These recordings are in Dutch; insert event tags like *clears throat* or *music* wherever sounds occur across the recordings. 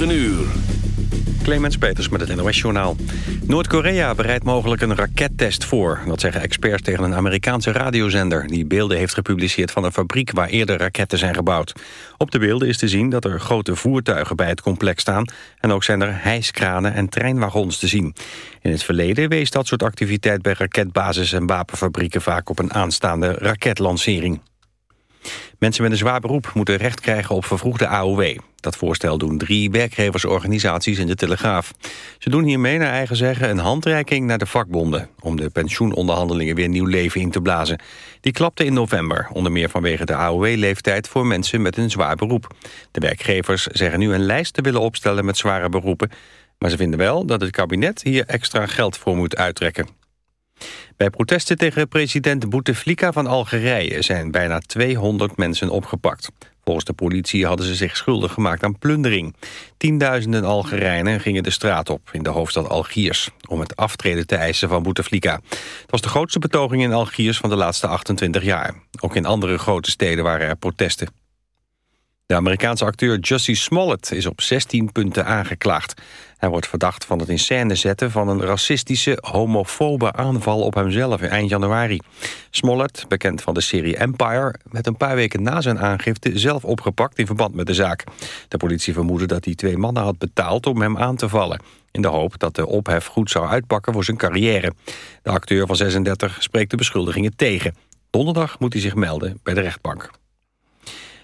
9 uur. Clemens Peters met het NOS-journaal. Noord-Korea bereidt mogelijk een rakettest voor. Dat zeggen experts tegen een Amerikaanse radiozender... die beelden heeft gepubliceerd van een fabriek waar eerder raketten zijn gebouwd. Op de beelden is te zien dat er grote voertuigen bij het complex staan... en ook zijn er hijskranen en treinwagons te zien. In het verleden wees dat soort activiteit bij raketbases en wapenfabrieken... vaak op een aanstaande raketlancering. Mensen met een zwaar beroep moeten recht krijgen op vervroegde AOW. Dat voorstel doen drie werkgeversorganisaties in de Telegraaf. Ze doen hiermee naar eigen zeggen een handreiking naar de vakbonden... om de pensioenonderhandelingen weer nieuw leven in te blazen. Die klapte in november, onder meer vanwege de AOW-leeftijd... voor mensen met een zwaar beroep. De werkgevers zeggen nu een lijst te willen opstellen met zware beroepen... maar ze vinden wel dat het kabinet hier extra geld voor moet uittrekken. Bij protesten tegen president Bouteflika van Algerije zijn bijna 200 mensen opgepakt. Volgens de politie hadden ze zich schuldig gemaakt aan plundering. Tienduizenden Algerijnen gingen de straat op in de hoofdstad Algiers... om het aftreden te eisen van Bouteflika. Het was de grootste betoging in Algiers van de laatste 28 jaar. Ook in andere grote steden waren er protesten. De Amerikaanse acteur Jussie Smollett is op 16 punten aangeklaagd. Hij wordt verdacht van het in scène zetten van een racistische, homofobe aanval op hemzelf in eind januari. Smollett, bekend van de serie Empire, werd een paar weken na zijn aangifte zelf opgepakt in verband met de zaak. De politie vermoedde dat hij twee mannen had betaald om hem aan te vallen. In de hoop dat de ophef goed zou uitpakken voor zijn carrière. De acteur van 36 spreekt de beschuldigingen tegen. Donderdag moet hij zich melden bij de rechtbank.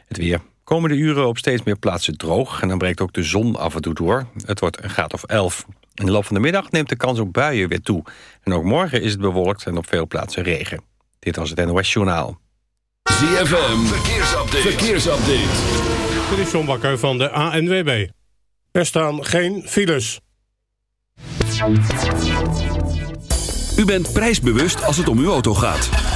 Het weer. Komende uren op steeds meer plaatsen droog... en dan breekt ook de zon af en toe door. Het wordt een graad of 11. In de loop van de middag neemt de kans op buien weer toe. En ook morgen is het bewolkt en op veel plaatsen regen. Dit was het NOS Journaal. ZFM, verkeersupdate. verkeersupdate. Dit is John Bakker van de ANWB. Er staan geen files. U bent prijsbewust als het om uw auto gaat.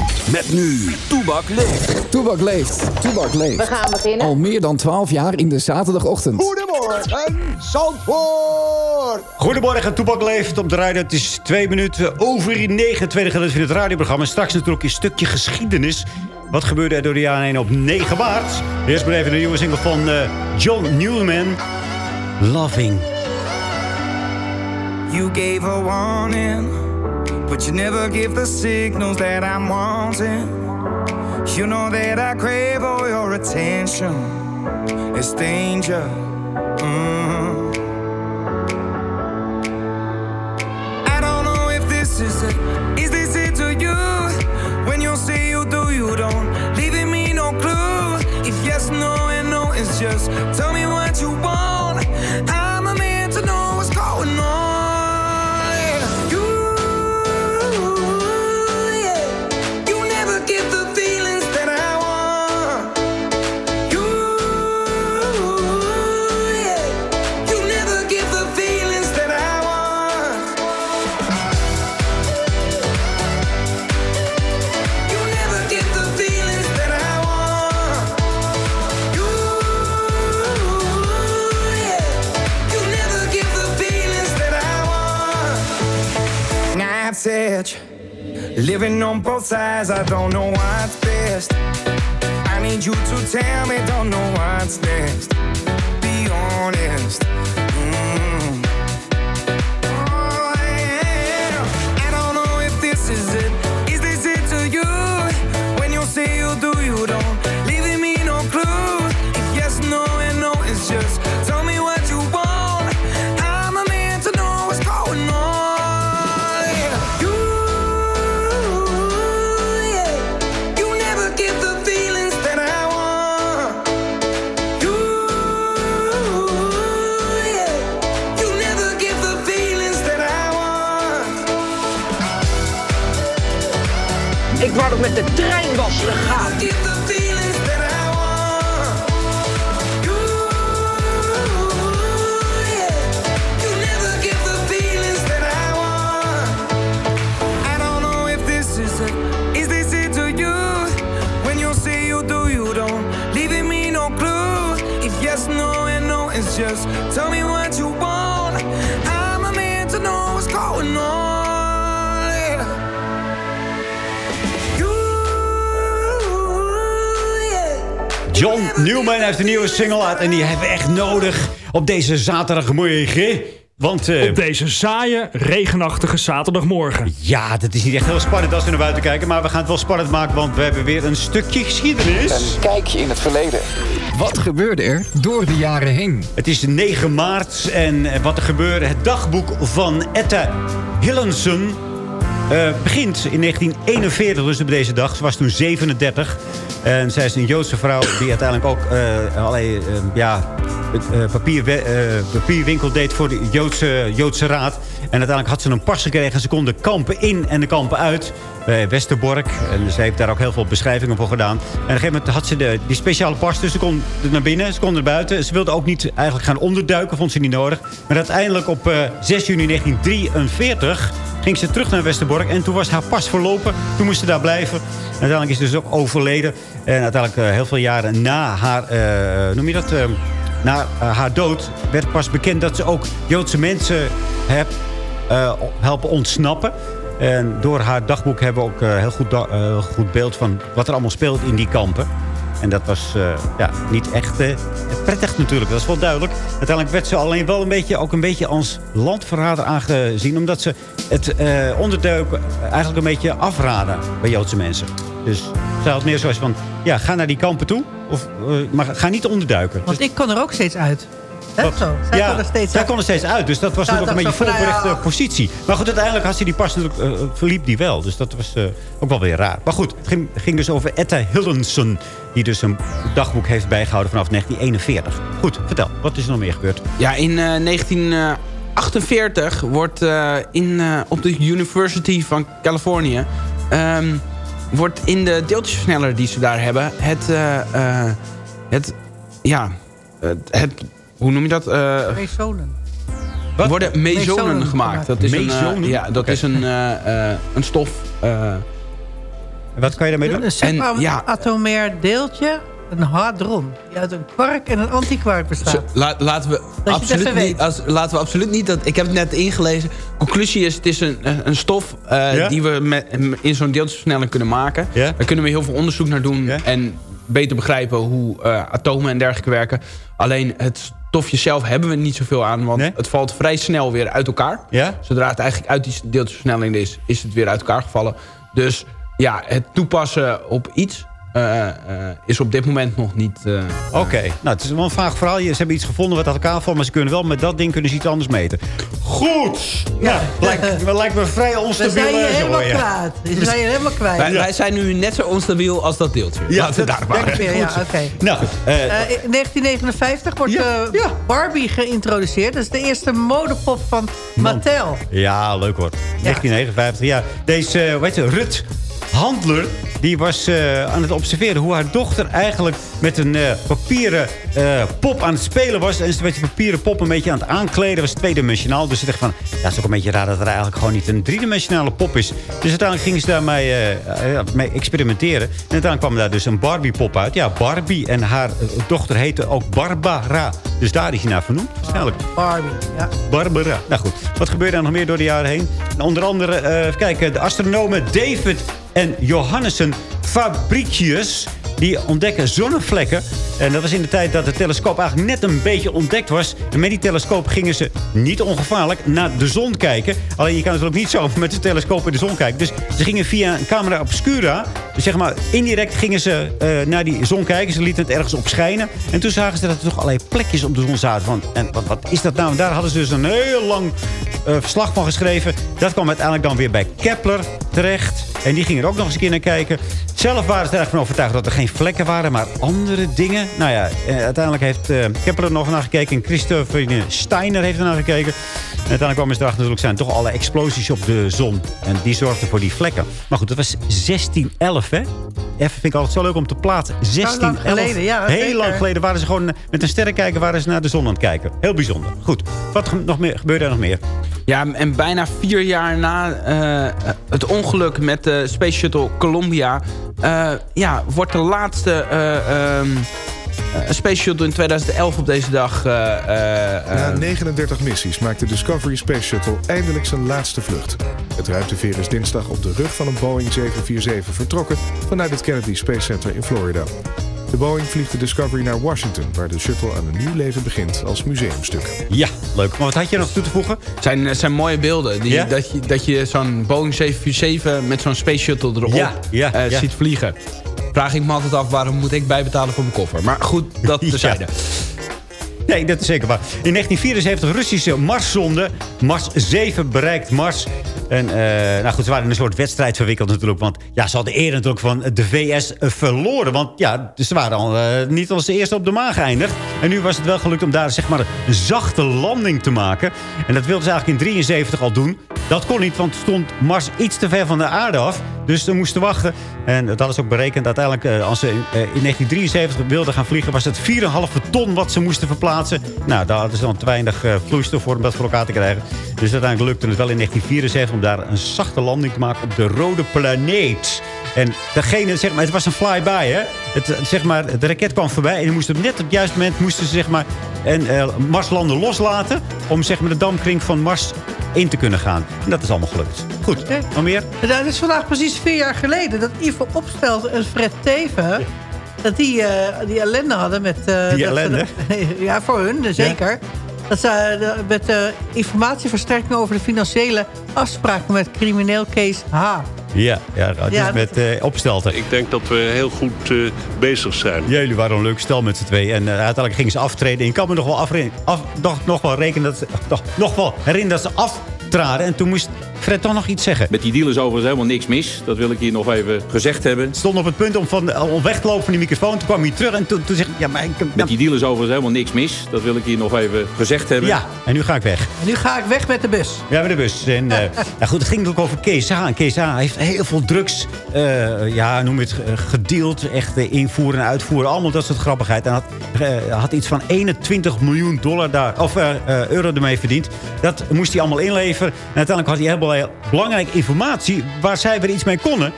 Met nu Toebak leeft. Toebak leeft. Toebak leeft. We gaan beginnen. Al meer dan 12 jaar in de zaterdagochtend. Goedemorgen, Zandvoort. Goedemorgen, Toebak leeft op de radio. Het is twee minuten over negen. Tweede gedeelte van het radioprogramma. Straks natuurlijk een stukje geschiedenis. Wat gebeurde er door de jaren heen op 9 maart? Eerst maar even een nieuwe single van uh, John Newman. Loving. You gave a warning, but you never give the signals that I'm wanting. You know that I crave all your attention. It's danger. Mm. I don't know if this is it. Is this it to you? When you say you do, you don't. Leaving me no clue. If yes, no, and no, it's just. Living on both sides, I don't know what's best. I need you to tell me, don't know what's next. Be honest. De trein was gegaan. John Newman heeft een nieuwe single uit. En die hebben we echt nodig op deze zaterdagmorgen. Want, eh, Op deze saaie, regenachtige zaterdagmorgen. ja, dat is niet echt heel spannend als we naar buiten kijken. Maar we gaan het wel spannend maken, want we hebben weer een stukje geschiedenis. Een kijkje in het verleden. Wat gebeurde er door de jaren heen? Het is 9 maart en eh, wat er gebeurde. Het dagboek van Etta Hillensen eh, begint in 1941, dus op deze dag. Ze was toen 37. En zij is een Joodse vrouw die uiteindelijk ook eh, ja, papier, papierwinkel deed voor de Joodse, Joodse Raad. En uiteindelijk had ze een pas gekregen. Ze kon de kampen in en de kampen uit bij Westerbork. En ze heeft daar ook heel veel beschrijvingen voor gedaan. En op een gegeven moment had ze de, die speciale pas. Dus ze kon naar binnen, ze kon er buiten. Ze wilde ook niet eigenlijk gaan onderduiken, vond ze niet nodig. Maar uiteindelijk op eh, 6 juni 1943 ging ze terug naar Westerbork. En toen was haar pas verlopen. Toen moest ze daar blijven. En uiteindelijk is ze dus ook overleden. En uiteindelijk eh, heel veel jaren na haar, eh, noem je dat... eh, na eh, haar dood werd pas bekend dat ze ook Joodse mensen eh, helpen ontsnappen. En door haar dagboek hebben we ook een heel goed, eh, goed beeld van wat er allemaal speelt in die kampen. En dat was eh, ja, niet echt eh, prettig natuurlijk, dat is wel duidelijk. Uiteindelijk werd ze alleen wel een beetje, ook een beetje als landverrader aangezien... omdat ze het eh, onderduiken eigenlijk een beetje afraden bij Joodse mensen. Dus ze had meer zoals van, ja, ga naar die kampen toe, of, eh, maar ga niet onderduiken. Want ik kon er ook steeds uit. Wat? zo. Zij ja, kon er steeds zij uit. kon er steeds uit. Dus dat was Nou, natuurlijk een dat beetje voorberechte ja. positie. Maar goed, uiteindelijk had ze die pas natuurlijk, eh, verliep die wel. Dus dat was eh, ook wel weer raar. Maar goed, het ging, ging dus over Etta Hillensen. Die dus een dagboek heeft bijgehouden vanaf 1941. Goed, vertel. Wat is er nog meer gebeurd? Ja, in eh, 1948 wordt eh, in, eh, op de University van Californië... ehm, wordt in de deeltjesversneller die ze daar hebben... het, eh, eh, het ja, het, het- hoe noem je dat? Eh, Mesonen. er worden mesonen, Mesonen gemaakt. Dat is een, eh, Mesonen? ja, dat is een, eh, eh, een stof... eh, Wat kan je daarmee doen? Een subatomair deeltje, een hadron. Die uit een kwark en een antikwark bestaat. Zo, la- laten, we absoluut niet, als, laten we absoluut niet... Dat, ik heb het net ingelezen. Conclusie is, het is een, een stof eh, Ja? die we met, in zo'n deeltjesversnelling kunnen maken. Ja? Daar kunnen we heel veel onderzoek naar doen. Ja? En beter begrijpen hoe eh, atomen en dergelijke werken. Alleen het stofje zelf hebben we niet zoveel aan. Want Nee? het valt vrij snel weer uit elkaar. Ja? Zodra het eigenlijk uit die deeltjesversnelling is, is het weer uit elkaar gevallen. Dus ja, het toepassen op iets eh, eh, is op dit moment nog niet... eh, Oké, nou het is wel een vaag verhaal. Ze hebben iets gevonden wat uit elkaar valt, maar ze kunnen wel met dat ding kunnen ze iets anders meten. Goed! Ja, lijkt, *laughs* me- lijkt me vrij We onstabiel. zijn je zo, helemaal ja. kwijt. We zijn je helemaal kwijt. Wij, wij zijn nu net zo onstabiel als dat deeltje. Ja, Laten we dat daar maar. Denk ik weer, ja, oké. Nou goed, eh, Eh, in 1959 wordt Ja, eh, Barbie geïntroduceerd. Dat is de eerste modepop van Mattel. Ja, leuk hoor. 1959, ja. Deze, uh, weet je, Rut Handler, Die was eh, aan het observeren hoe haar dochter eigenlijk met een eh, papieren eh, pop aan het spelen was. En ze met die papieren pop een beetje aan het aankleden. was tweedimensionaal. Dus ze dacht van, ja, het is ook een beetje raar dat er eigenlijk gewoon niet een driedimensionale pop is. Dus uiteindelijk gingen ze daarmee mee experimenteren. En uiteindelijk kwam daar dus een Barbie pop uit. Ja, Barbie. En haar dochter heette ook Barbara. Dus daar is hij naar vernoemd. Waarschijnlijk. Barbie, ja. Barbara. Nou goed, wat gebeurde er nog meer door de jaren heen? En onder andere, even kijken, de astronomen David en Johannessen Fabricius... die ontdekken zonnevlekken. En dat was in de tijd dat de telescoop eigenlijk net een beetje ontdekt was. En met die telescoop gingen ze niet ongevaarlijk naar de zon kijken. Alleen je kan natuurlijk niet zo met de telescoop in de zon kijken. Dus ze gingen via een camera obscura... Dus zeg maar, indirect gingen ze eh, naar die zon kijken. Ze lieten het ergens op schijnen. En toen zagen ze dat er toch allerlei plekjes op de zon zaten. Van, en wat, wat is dat nou? Daar hadden ze dus een heel lang eh, verslag van geschreven. Dat kwam uiteindelijk dan weer bij Kepler terecht. En die gingen er ook nog eens een keer naar kijken. Zelf waren ze er eigenlijk van overtuigd dat er geen vlekken waren, maar andere dingen. Nou ja, eh, uiteindelijk heeft eh, Kepler er nog naar gekeken. En Christopher Steiner heeft er naar gekeken. En uiteindelijk kwamen ze erachter natuurlijk zijn toch alle explosies op de zon. En die zorgden voor die vlekken. Maar goed, dat was 1611, hè? Even vind ik altijd zo leuk om te plaatsen. 1611. geleden, ja, Heel zeker. lang geleden waren ze gewoon eh, met een sterrenkijker waren ze naar de zon aan het kijken. Heel bijzonder. Goed, wat nog meer, gebeurde er nog meer? Ja, en bijna vier jaar na eh, het ongeluk met de Space Shuttle Columbia... eh, ja, wordt de laatste eh, ehm, eh, Space Shuttle in 2011 op deze dag... eh, eh, Na eh, 39 missies maakt de Discovery Space Shuttle eindelijk zijn laatste vlucht. Het ruimteveer is dinsdag op de rug van een Boeing 747 vertrokken vanuit het Kennedy Space Center in Florida. De Boeing vliegt de Discovery naar Washington, waar de shuttle aan een nieuw leven begint als museumstuk. Ja, leuk. Maar wat had je nog toe te voegen? Het zijn, zijn mooie beelden. Die, Ja? Dat je, dat je zo'n Boeing 747 met zo'n Space Shuttle erop Ja, ja, eh, ja. ziet vliegen. Vraag ik me altijd af, waarom moet ik bijbetalen voor mijn koffer? Maar goed, dat *laughs* terzijde. Nee, dat is zeker waar. In 1974 Russische Marszonde. Mars 7 bereikt Mars. En eh, nou goed, ze waren in een soort wedstrijd verwikkeld natuurlijk. Want ja, ze hadden eerder natuurlijk van de VS verloren. Want ja, ze waren al eh, niet als de eerste op de maan geëindigd. En nu was het wel gelukt om daar zeg maar een zachte landing te maken. En dat wilden ze eigenlijk in 73 al doen. Dat kon niet, want stond Mars iets te ver van de aarde af. Dus ze moesten wachten. En dat is ook berekend. Uiteindelijk, eh, als ze in, eh, in 1973 wilden gaan vliegen... was het 4,5 ton wat ze moesten verplaatsen. Nou, daar hadden ze dan te weinig eh, vloeistof voor om dat voor elkaar te krijgen. Dus uiteindelijk lukte het wel in 1974... om daar een zachte landing te maken op de rode planeet. En degene, zeg maar, het was een flyby, hè? Het, eh, zeg maar, de raket kwam voorbij en moesten net op het juiste moment... moesten ze zeg maar, een eh, Marslanden loslaten... om zeg maar, de dampkring van Mars in te kunnen gaan. En dat is allemaal gelukt. Goed, nog meer? Dat is vandaag precies vier jaar geleden dat Ivo Opstelt en Fred Teven... dat die, eh, die ellende hadden met... eh, Die ze- ellende? *laughs* ja, voor hun, zeker. Dat ze eh, met informatieverstrekking over de financiële afspraken met crimineel Kees H. Ja, ja dat is met eh opstelten. Ik denk dat we heel goed eh, bezig zijn. Ja, jullie waren een leuk stel met z'n twee. En eh, uiteindelijk gingen ze aftreden. En ik kan me nog wel, af, nog, nog wel rekenen dat ze, nog, nog wel herinneren dat ze aftraden. En toen moest Fred toch nog iets zeggen. Met die deal is overigens helemaal niks mis. Dat wil ik hier nog even gezegd hebben. Stond op het punt om, van, om weg te lopen van die microfoon. Toen kwam hij terug en toen, toen zei hij... Ja, maar ik, Met die deal is overigens helemaal niks mis. Dat wil ik hier nog even gezegd hebben. ja, en nu ga ik weg. En nu ga ik weg met de bus. Ja, met de bus. En, nou goed, het ging natuurlijk over Kees H. En Kees H. heeft heel veel drugs, eh, ja, noem het, eh, gedeeld. Echt invoeren en uitvoeren. Allemaal dat soort grappigheid. En had, had iets van 21 miljoen dollar daar, of, eh, euro ermee verdiend. Dat moest hij allemaal inleveren. En uiteindelijk had hij helemaal belangrijke informatie... waar zij weer iets mee konden.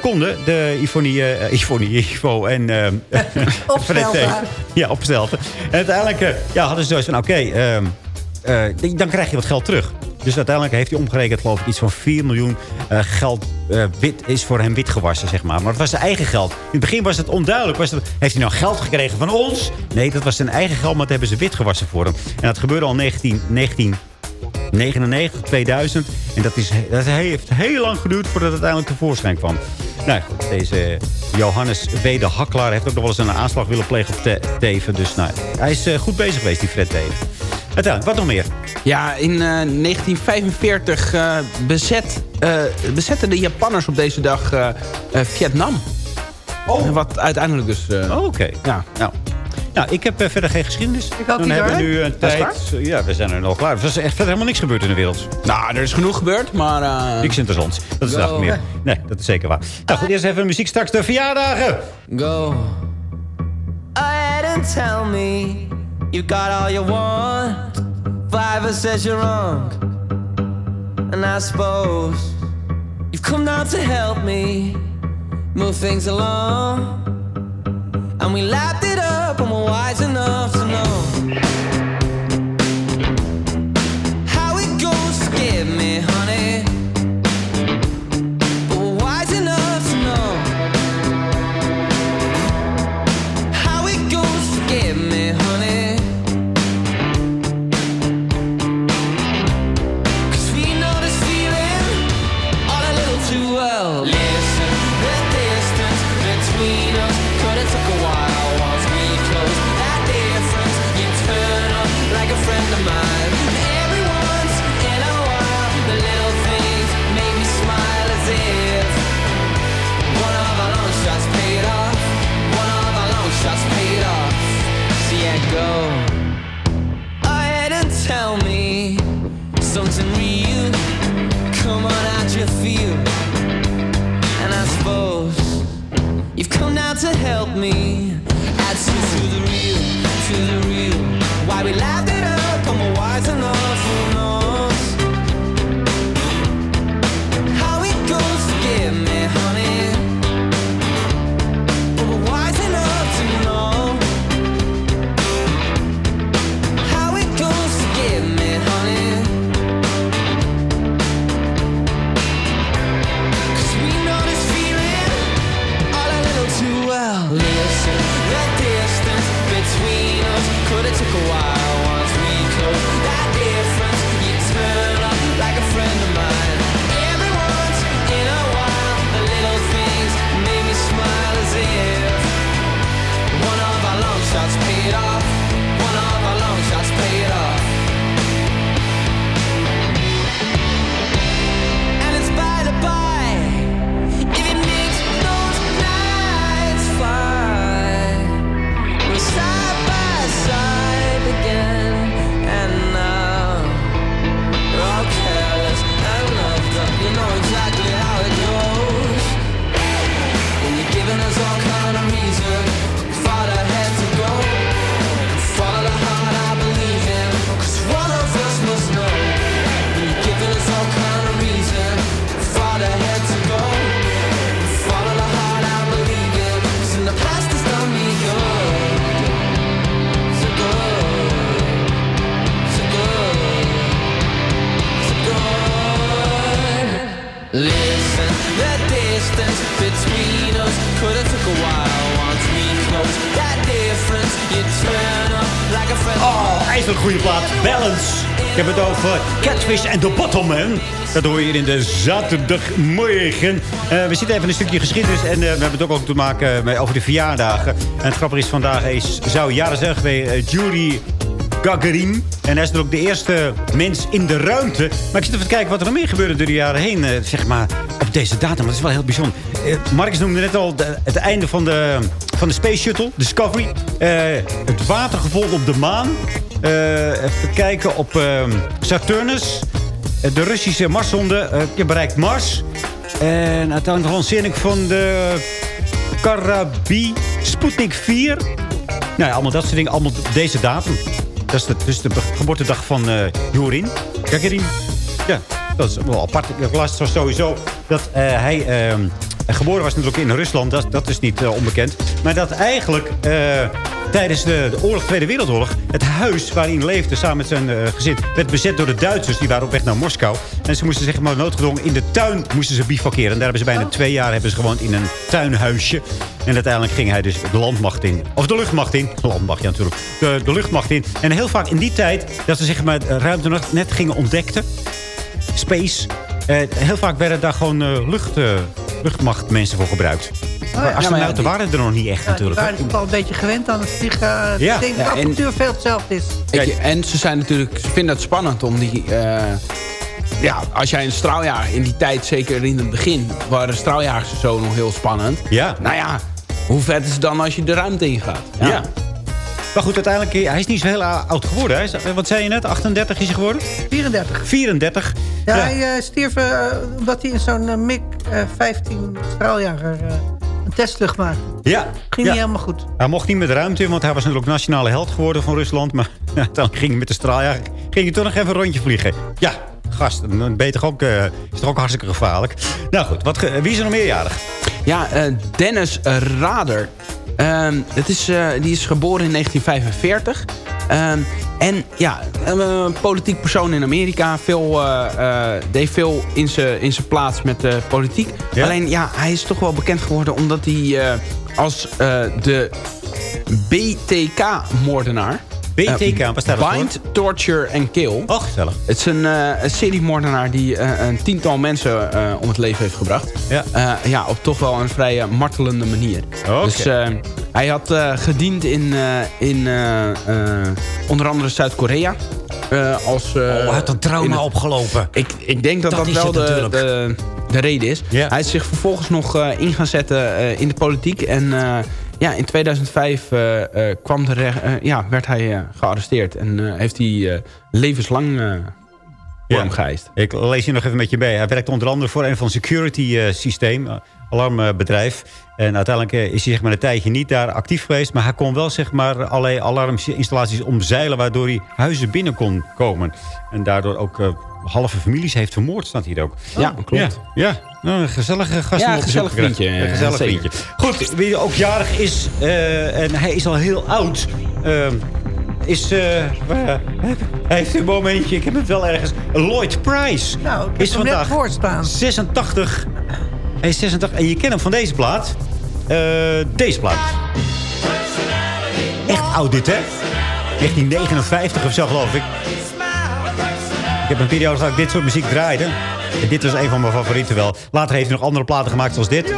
konden. De Ivonie, eh Ivonie, Ivo en... *laughs* Opstelten. Teven. Ja, opstelten. En uiteindelijk ja, hadden ze zoiets van... Oké, ehm, eh, dan krijg je wat geld terug. Dus uiteindelijk heeft hij omgerekend, geloof ik, iets van 4 miljoen eh, geld eh, wit, is voor hem witgewassen, zeg maar. Maar het was zijn eigen geld. In het begin was het onduidelijk. Was heeft hij nou geld gekregen van ons? Nee, dat was zijn eigen geld, maar dat hebben ze witgewassen voor hem. En dat gebeurde al in 19, 1999, 2000. En dat, is, dat heeft heel lang geduurd voordat het uiteindelijk tevoorschijn kwam. Nou goed, deze Johannes W. de heeft ook nog wel eens een aanslag willen plegen op Te- Teven. Dus nou, hij is goed bezig geweest, die Fred Teven. Uiteindelijk, wat nog meer? Ja, in eh, 1945 eh, bezet, eh, bezetten de Japanners op deze dag eh, eh, Vietnam. Oh. Wat uiteindelijk dus... eh, Oh, oké. Ja. Nou, Nou, ik heb eh, verder geen geschiedenis. Ik ook Dan niet, hebben we nu een tijd... Ja, we zijn er nog klaar. Er is echt verder helemaal niks gebeurd in de wereld. Nou, er is genoeg gebeurd, maar... eh, Niks interessants. Dat is dag meer. Nee, dat is zeker waar. Nou goed, eerst even muziek. Straks de verjaardagen. Go ahead and tell me you got all you want. Fiverr says you're wrong. And I suppose you've come down to help me move things along. And we lapped it up and we're wise enough to know Dat hoor je hier in de zaterdagmorgen. Eh, we zitten even een stukje geschiedenis. En eh, we hebben het ook al te maken met, over de verjaardagen. En het grappige is, vandaag is, zou jaren zijn eh, Yuri Gagarin. En hij is er ook de eerste mens in de ruimte. Maar ik zit even te kijken wat er nog meer gebeurde door de jaren heen. eh, zeg maar op deze datum. Dat is wel heel bijzonder. Eh, Marcus noemde net al het einde van de, van de Space Shuttle. Discovery. Eh, het watergevolg op de maan. Eh, even kijken op Saturnus. Eh, de Russische Marszonde eh, bereikt Mars. En uiteindelijk de van de Karabi Sputnik 4. Nou ja, allemaal dat soort dingen. Allemaal deze datum. Dat is de, dus de geboortedag van eh Jorin. Gagarin. Ja, dat is wel apart. Ik las sowieso dat hij ehm, geboren was natuurlijk in Rusland. Dat, dat is niet onbekend. Maar dat eigenlijk tijdens de, de oorlog, Tweede Wereldoorlog... het huis waarin hij leefde samen met zijn eh, gezin... werd bezet door de Duitsers. Die waren op weg naar Moskou. En ze moesten zeg maar noodgedwongen in de tuin moesten ze bivakeren. En daar hebben ze bijna twee jaar hebben ze gewoond in een tuinhuisje. En uiteindelijk ging hij dus de landmacht in. Of de luchtmacht in. De landmacht, ja natuurlijk. De, de luchtmacht in. En heel vaak in die tijd dat ze zeg maar ruimte net gingen ontdekten. Space. eh, heel vaak werden daar gewoon eh, lucht, eh, luchtmachtmensen voor gebruikt. maar astronauten die- waren er nog niet echt Ja, die natuurlijk. waren natuurlijk al een beetje gewend aan het vliegen. Ja. Ik denk dat Ja, de apparatuur veel hetzelfde is. En ze zijn natuurlijk, ze vinden het spannend om die. eh, ja, als jij een straaljager in die tijd, zeker in het begin, waren straaljagers zo nog heel spannend. Ja. Nou ja, hoe vet is het dan als je de ruimte ingaat? Ja. Maar goed, uiteindelijk, eh, hij is niet zo heel oud geworden. Hij is, wat zei je net? 38 is hij geworden? 34. 34. Ja, hij eh, stierf eh, omdat hij in zo'n eh, MiG-15 straaljager eh, een testvlucht maakte. Ja. Ging ja. niet helemaal goed. Hij mocht niet met ruimte in, want hij was natuurlijk nationale held geworden van Rusland. Maar *laughs* dan ging hij met de straaljager ging hij toch nog even een rondje vliegen. Ja, gast, dan ben je toch ook, eh, is toch ook hartstikke gevaarlijk. Nou goed, wat, wie is er nog meerjarig? Ja, eh, Dennis Rader. Ehm, het is, eh, die is geboren in 1945. Ehm, en ja, een eh, politiek persoon in Amerika. Veel, eh, deed veel in zijn plaats met de politiek. Ja? Alleen ja, hij is toch wel bekend geworden omdat hij als de BTK-moordenaar... BTK, wat staat dat voor? Bind, Torture and Kill. Oh, gezellig. Het is een, eh een seriemoordenaar die eh, een tiental mensen eh, om het leven heeft gebracht. Ja. Eh, ja, op toch wel een vrij martelende manier. Oké. Dus eh, hij had eh, gediend in, eh, in onder andere Zuid-Korea. Eh, als, eh, Oh, hij had een trauma opgelopen. Ik, ik denk dat Dat wel de, de, de reden is. Hij is zich vervolgens nog eh, in gaan zetten eh, in de politiek. En eh, ja, in 2005 eh, eh, kwam de eh, ja, werd hij gearresteerd. En heeft hij levenslang geëist. Ik lees hier nog even met je bij. Hij werkt onder andere voor een van security eh, systeem, alarmbedrijf. En uiteindelijk eh, is hij zeg maar, een tijdje niet daar actief geweest. Maar hij kon wel zeg maar, allerlei alarminstallaties omzeilen... waardoor hij huizen binnen kon komen. En daardoor ook eh, halve families heeft vermoord, staat hier ook. Ja, klopt. Ja, ja. Nou, een gezellige gast. Ja, op gezellig vriendje, Een eh, gezellig vriendje. Goed, wie ook jarig is, eh, en hij is al heel oud... eh, is, eh, hij heeft een momentje, ik heb het wel ergens. Lloyd Price Nou, ik heb is vandaag voor staan. 86. Hij is 86 en je kent hem van deze plaat. Eh, deze plaat. Echt oud dit, hè? 1959 of zo, geloof ik. Ik heb een periode dat ik dit soort muziek draaide. En dit was een van mijn favorieten wel. Later heeft hij nog andere platen gemaakt zoals dit.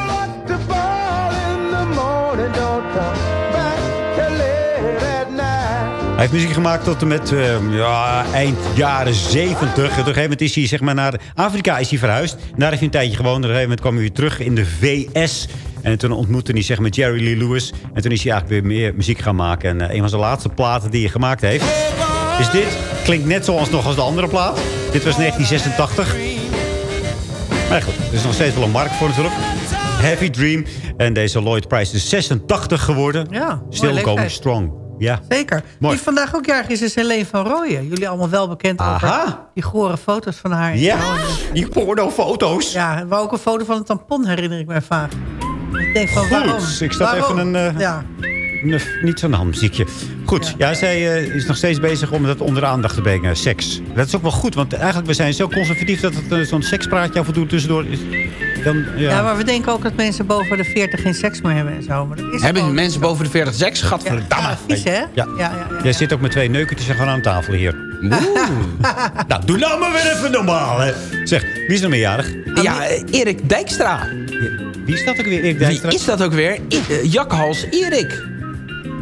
Hij heeft muziek gemaakt tot en met eh, ja, eind jaren 70. En op een gegeven moment is hij zeg maar, naar Afrika is hij verhuisd. En daar heeft hij een tijdje gewoond. Op een gegeven moment kwam hij weer terug in de VS. En toen ontmoette hij zeg maar, Jerry Lee Lewis. En toen is hij eigenlijk weer meer muziek gaan maken. En eh, een van zijn laatste platen die hij gemaakt heeft... is dit. Klinkt net zoals nog als de andere plaat. Dit was 1986. Maar goed, er is nog steeds wel een markt voor natuurlijk. Heavy Dream. En deze Lloyd Price is 86 geworden. Ja, Still going strong. Ja. Zeker. Mooi. Die vandaag ook jarig is, is Helene van Rooyen. Jullie allemaal wel bekend over Aha. die gore foto's van haar. Ja, die pornofoto's. Ja, maar ook een foto van een tampon herinner ik me vaak. Ik denk van, Goed, waarom? ik zat Waarom? even een... eh, Ja. Niet zo'n handmuziekje. Goed, ja, zij eh, is nog steeds bezig om dat onder de aandacht te brengen. Seks. Dat is ook wel goed, want eigenlijk we zijn zo conservatief... dat het eh, zo'n sekspraatje af en toe tussendoor is. Dan, ja. Ja. maar we denken ook dat mensen boven de 40 geen seks meer hebben en zo. Maar dat is Hebben mensen boven de 40 seks? Gadverdamme. Ja, vies, hè? Ja. Ja, ja, ja. Jij zit ook met twee neukertjes gewoon aan tafel hier. *laughs* nou, doe nou maar weer even normaal, hè. Zeg, wie is er meerjarig? Ja, eh, Erik Dijkstra. Wie is dat ook weer, Erik Wie Dijkstra? is dat ook weer? I- eh, Jakhals Erik.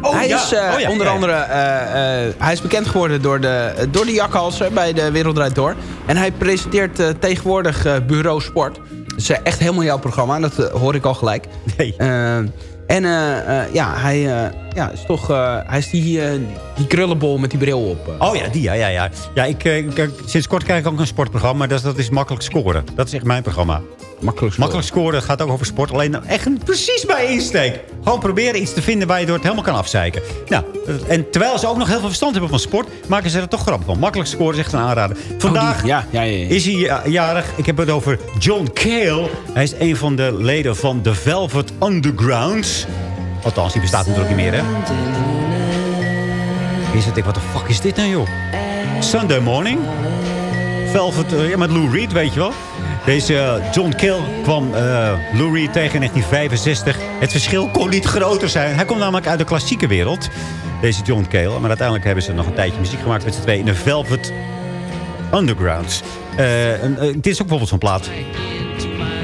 Oh, hij ja. is eh, Oh, ja, onder andere eh, eh, hij is bekend geworden door de, door de Jakhals eh, bij de Wereld Door. En hij presenteert tegenwoordig Bureau Sport. Dat is echt helemaal jouw programma, dat hoor ik al gelijk. Nee. En ja, hij ja, is toch hij is die, die krullenbol met die bril op. Oh ja, die, ja, ja, ja. ja ik, ik, sinds kort kijk ik ook een sportprogramma. is- dat is makkelijk scoren. Dat is echt mijn programma. Makkelijk scoren. Makkelijk scoren gaat ook over sport. Alleen nou echt een, precies bij insteek. Gewoon proberen iets te vinden waar je door het helemaal kan afzeiken. Nou, eh, en terwijl ze ook nog heel veel verstand hebben van sport... maken ze er toch grappig van. Makkelijk scoren is echt een aanrader. Vandaag Oh, die, ja, ja, ja, is hij ja- jarig. Ik heb het over John Cale. Hij is een van de leden van The Velvet Underground. Althans, die bestaat natuurlijk niet meer, hè? Is het, ik, wat de fuck is dit nou, joh? Sunday Morning. Velvet, eh, ja, met Lou Reed, weet je wel. Deze John Kill kwam Reed tegen in 1965. Het verschil kon niet groter zijn. Hij komt namelijk uit de klassieke wereld. Deze John Cale. Maar uiteindelijk hebben ze nog een tijdje muziek gemaakt met z'n tweeën in de Velvet Underground. Eh, eh, dit is ook bijvoorbeeld zo'n plaat.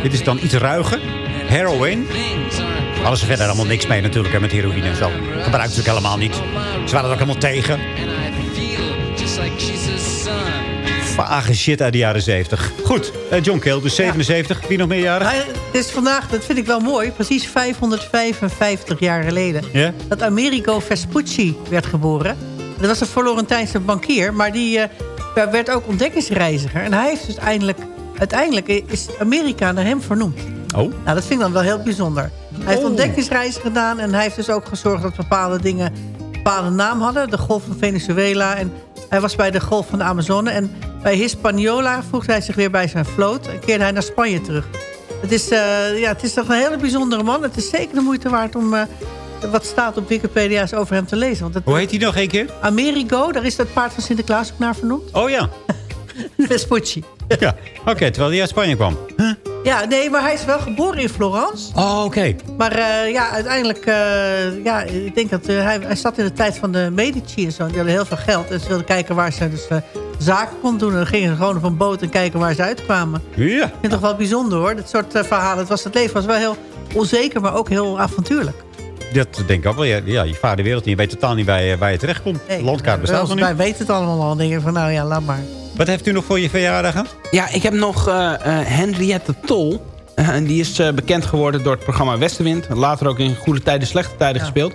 Dit is dan iets ruiger. Heroin. Ze verder allemaal niks mee natuurlijk hè, met heroïne en zo. Gebruikt natuurlijk helemaal niet. Ze waren er ook helemaal tegen. Vage shit uit de jaren 70. Goed, eh, John Cale, dus 77. Wie nog meerjarig? Hij- Het is vandaag, dat vind ik wel mooi, precies 555 jaar geleden... Ja? dat Amerigo Vespucci werd geboren. Dat was een Florentijnse bankier, maar die eh, werd ook ontdekkingsreiziger. En hij heeft dus eindelijk, uiteindelijk is Amerika naar hem vernoemd. Oh. Nou, dat vind ik dan wel heel bijzonder. Hij heeft Oh. ontdekkingsreizen gedaan en hij heeft dus ook gezorgd dat bepaalde dingen een bepaalde naam hadden. De golf van Venezuela en hij was bij de golf van de Amazone. En bij Hispaniola voegde hij zich weer bij zijn vloot en keerde hij naar Spanje terug. Het is, eh, ja, het is toch een hele bijzondere man. Het is zeker de moeite waard om eh, wat staat op Wikipedia eens over hem te lezen. Want het, Hoe heet hij nog een keer? Amerigo, daar is het paard van Sinterklaas ook naar vernoemd. Oh ja. *laughs* Vespucci. Ja, oké, terwijl hij uit Spanje kwam. Ja, nee, maar hij is wel geboren in Florence. Oh, oké. Maar eh, ja, uiteindelijk, eh, ja, ik denk dat eh, hij, hij zat in de tijd van de Medici en zo. Die hadden heel veel geld. En ze wilden kijken waar ze dus zaken kon doen. En dan gingen ze gewoon op een boot en kijken waar ze uitkwamen. Ja. Ik vind het toch wel bijzonder hoor, dit soort verhalen. Het, was, het leven was wel heel onzeker, maar ook heel avontuurlijk. Dat denk ik ook wel. Ja, ja, je vaart de wereld niet. Je weet totaal niet waar je, waar je terechtkomt. De landkaart bestaat nog niet. Wij weten het allemaal al. Je van, nou ja, laat maar. Wat heeft u nog voor je verjaardag? hè? Ja, ik heb nog eh, eh, Henriette Tol. Eh, en die is eh, bekend geworden door het programma Westenwind. Later ook in Goede Tijden, Slechte Tijden gespeeld.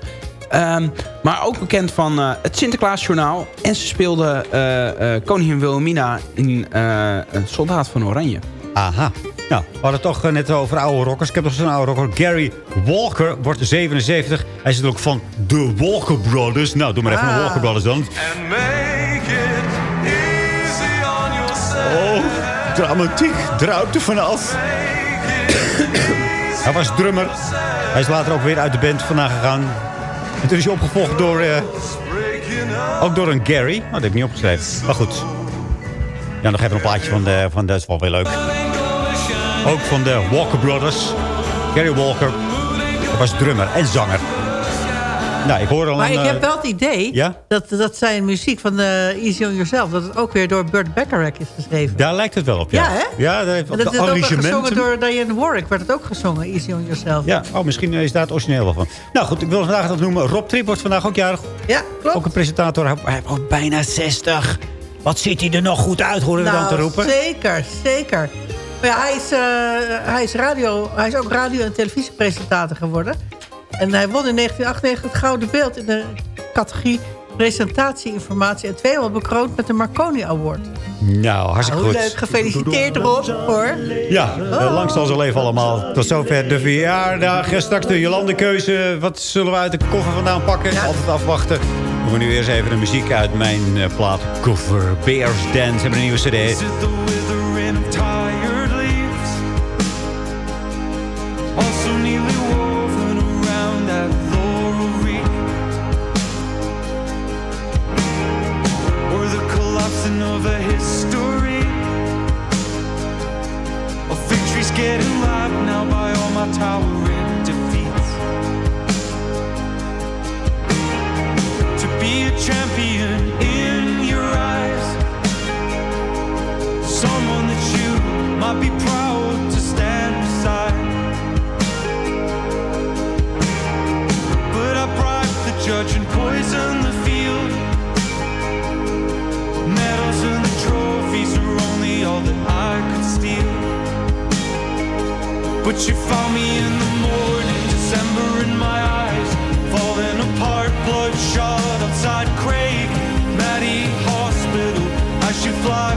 Ehm, maar ook bekend van eh, het Sinterklaasjournaal. En ze speelde eh, eh, koningin Wilhelmina in eh, Soldaat van Oranje. Aha. Nou, we hadden het toch net over oude rockers. Ik heb nog zo'n oude rocker. Gary Walker wordt 77. Hij is ook van de Walker Brothers. Nou, doe maar even Ah. een Walker Brothers dan. Oh, dramatiek druipt er vanaf. hij was drummer. Hij is later ook weer uit de band vandaan gegaan. En toen is hij opgevolgd door... eh, ook door een Gary. Oh, dat heb ik niet opgeschreven. Maar goed. Ja, nog even een plaatje van de... Van, dat is wel weer leuk. Ook van de Walker Brothers. Gary Walker. Hij was drummer en zanger. Nou, ik hoor al Maar een... ik eh, heb wel het idee Ja? dat, dat zijn muziek van de Easy On Yourself... dat het ook weer door Burt Bacharach is geschreven. Daar lijkt het wel op, ja. Ja, hè? Ja, daar heeft En dat de is ook gezongen door Diane Warwick. Werd het ook gezongen, Easy On Yourself. Ja, oh, misschien is daar het origineel wel van. Nou goed, ik wil vandaag nog noemen. Rob Trip wordt vandaag ook jarig. Ja, klopt. Ook een presentator. Hij wordt bijna 60. Wat ziet hij er nog goed uit, horen we dan Nou, te roepen. zeker, zeker. Maar ja, hij is, eh, hij, is radio, hij is ook radio- en televisiepresentator geworden. En hij won in 1998 het Gouden Beeld in de categorie presentatie, informatie... en tweemaal bekroond met de Marconi Award. Nou, hartstikke Nou, goed. leuk, gefeliciteerd Rob, hoor. Ja, eh, lang zal ze leven allemaal. Tot zover de verjaardag. Straks de Jolandekeuze. Wat zullen we uit de koffer vandaan pakken? Altijd afwachten. We gaan nu eerst even de muziek uit mijn eh, plaat Cover. Bears Dance hebben een nieuwe cd. Getting lapped now by all my towering But you found me in the morning, December in my eyes, falling apart, bloodshot outside Craig, Maddie Hospital. I should fly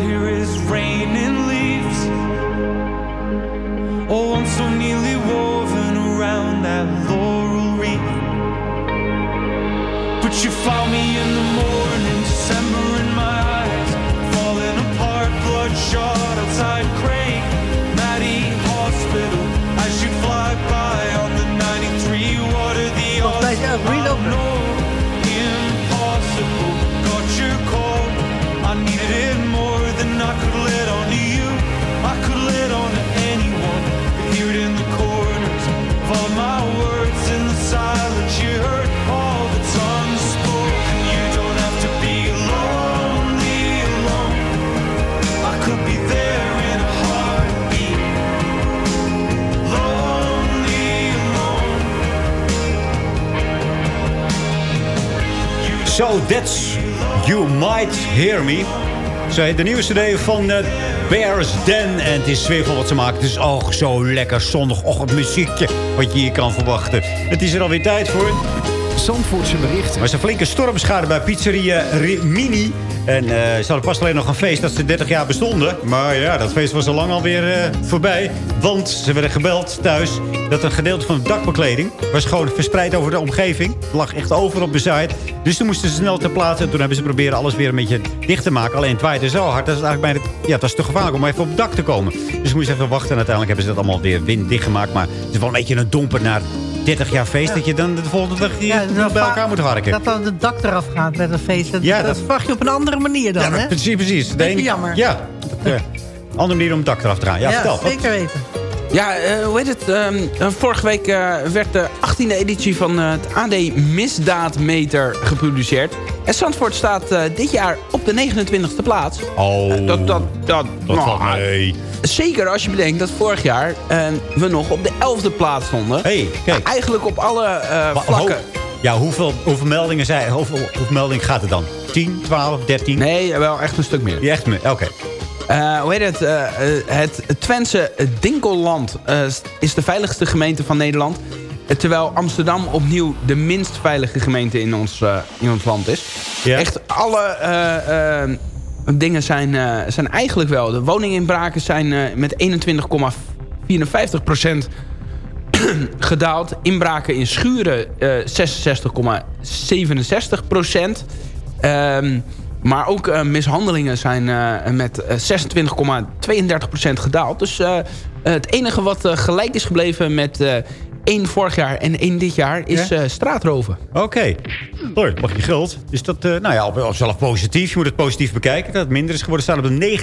here is rain and leaves. Oh, I'm so nearly woven around that laurel wreath. But you found me So that's You Might Hear Me. Zo heet de nieuwe cd van eh, Bears Den. En het is sfeervol wat ze maken. Het is oh, zo lekker zondagochtend muziekje wat je hier kan verwachten. Het is er alweer tijd voor. Zandvoortse berichten. Er was een flinke stormschade bij pizzeria Rimini. En eh, ze hadden pas alleen nog een feest dat ze 30 jaar bestonden. Maar ja, dat feest was al lang alweer eh voorbij. Want ze werden gebeld thuis dat een gedeelte van de dakbekleding... was gewoon verspreid over de omgeving. Het lag echt over op bezaaid. Dus toen moesten ze snel ter plaatse. En toen hebben ze proberen alles weer een beetje dicht te maken. Alleen het waaide zo hard. Dat is eigenlijk bijna, ja, het was te gevaarlijk om even op het dak te komen. Dus ze moesten even wachten. En uiteindelijk hebben ze dat allemaal weer winddicht gemaakt. Maar het is wel een beetje een domper naar 30 jaar feest. Dat je dan de volgende dag hier Ja, bij elkaar moet harken. Dat dan het dak eraf gaat met een feest. Dat, Ja, dat, verwacht je op een andere manier dan, Ja, hè? precies, precies. Beetje jammer. Ja. ja. Andere manier om het dak eraf te gaan. Ja, vertel. Zeker weten. Ja, eh, hoe heet het? Eh, vorige week eh, werd de 18e editie van het AD Misdaadmeter gepubliceerd. En Zandvoort staat dit jaar op de 29e plaats. Oh, dat, dat, dat, dat nou, valt mee. Zeker als je bedenkt dat vorig jaar we nog op de 11e plaats stonden. Hey, kijk. Eigenlijk op alle vlakken. Ja, hoeveel, hoeveel meldingen zijn, hoeveel, hoeveel meldingen gaat het dan? 10, 12, 13? Nee, wel echt een stuk meer. Ja, echt meer. Oké. Eh, hoe heet het? Eh, eh, het Twentse Dinkelland is de veiligste gemeente van Nederland. Terwijl Amsterdam opnieuw de minst veilige gemeente in ons, in ons land is. Ja. Echt alle dingen zijn, zijn eigenlijk wel. De woninginbraken zijn met 21,54 procent *clears throat* gedaald. Inbraken in schuren eh 66,67 procent. Ehm, maar ook eh, mishandelingen zijn eh, met eh, 26,32 procent gedaald. Dus eh, het enige wat eh, gelijk is gebleven met eh één vorig jaar en één dit jaar is Ja? eh, straatroven. Oké. Hoor, mag je geld. Dus dat, eh, nou ja, op, op zelf positief. Je moet het positief bekijken. Dat het minder is geworden. Staan op de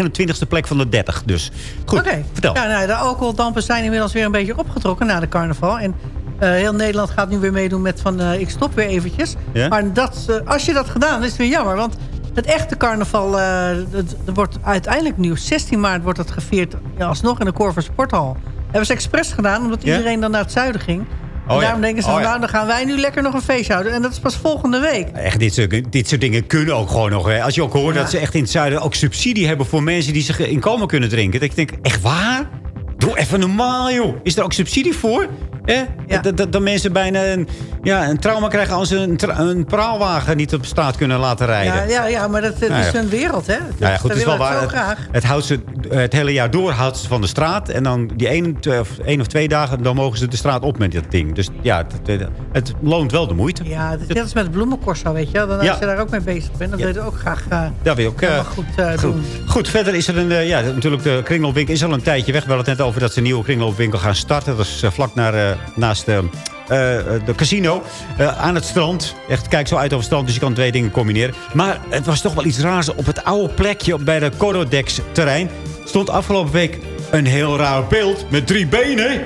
29e plek van de 30. Dus goed, Oké. vertel. Ja, nou, de alcoholdampen zijn inmiddels weer een beetje opgetrokken na de carnaval. En eh, heel Nederland gaat nu weer meedoen met van eh, ik stop weer eventjes. Ja? Maar dat, eh, als je dat gedaan, is het weer jammer. Want het echte carnaval eh, dat, dat wordt uiteindelijk nieuw. 16 maart wordt het gevierd ja, alsnog in de Corver Sporthal. Hebben ze expres gedaan, omdat iedereen dan naar het zuiden ging. En ja. daarom denken ze, Oh ja. nou, dan gaan wij nu lekker nog een feestje houden. En dat is pas volgende week. Echt, dit soort, dit soort dingen kunnen ook gewoon nog. Hè. Als je ook hoort dat ze echt in het zuiden ook subsidie hebben... voor mensen die zich in komen kunnen drinken. Dat ik denk, echt waar? Doe even normaal, joh. Is er ook subsidie voor? Eh? Ja. Dat, dat, dat mensen bijna een, ja, een trauma krijgen... als ze een, praalwagen niet op straat kunnen laten rijden. Ja, ja, ja, maar dat, Nou is een wereld, hè? Nou ja, goed, dat het is wel we waar. Het, het houdt ze het hele jaar door houdt ze van de straat. En dan die één, of, één of twee dagen, dan mogen ze de straat op met dat ding. Dus ja, het, het, loont wel de moeite. Ja, het is net als met bloemencorso, weet je. Dan Ja. Als je daar ook mee bezig bent, dan wil je het ook graag eh, Dat wil ook. helemaal goed, eh, goed. doen. Goed, verder is er een... ja, natuurlijk de kringloopwinkel is al een tijdje weg. We hadden het net over dat ze een nieuwe kringloopwinkel gaan starten. Dat is vlak naar, naast de, eh, de casino. eh, aan het strand. Echt, kijk zo uit over het strand. Dus je kan twee dingen combineren. Maar het was toch wel iets raars. Op het oude plekje op- bij de Corodex terrein... stond afgelopen week een heel raar beeld met drie benen...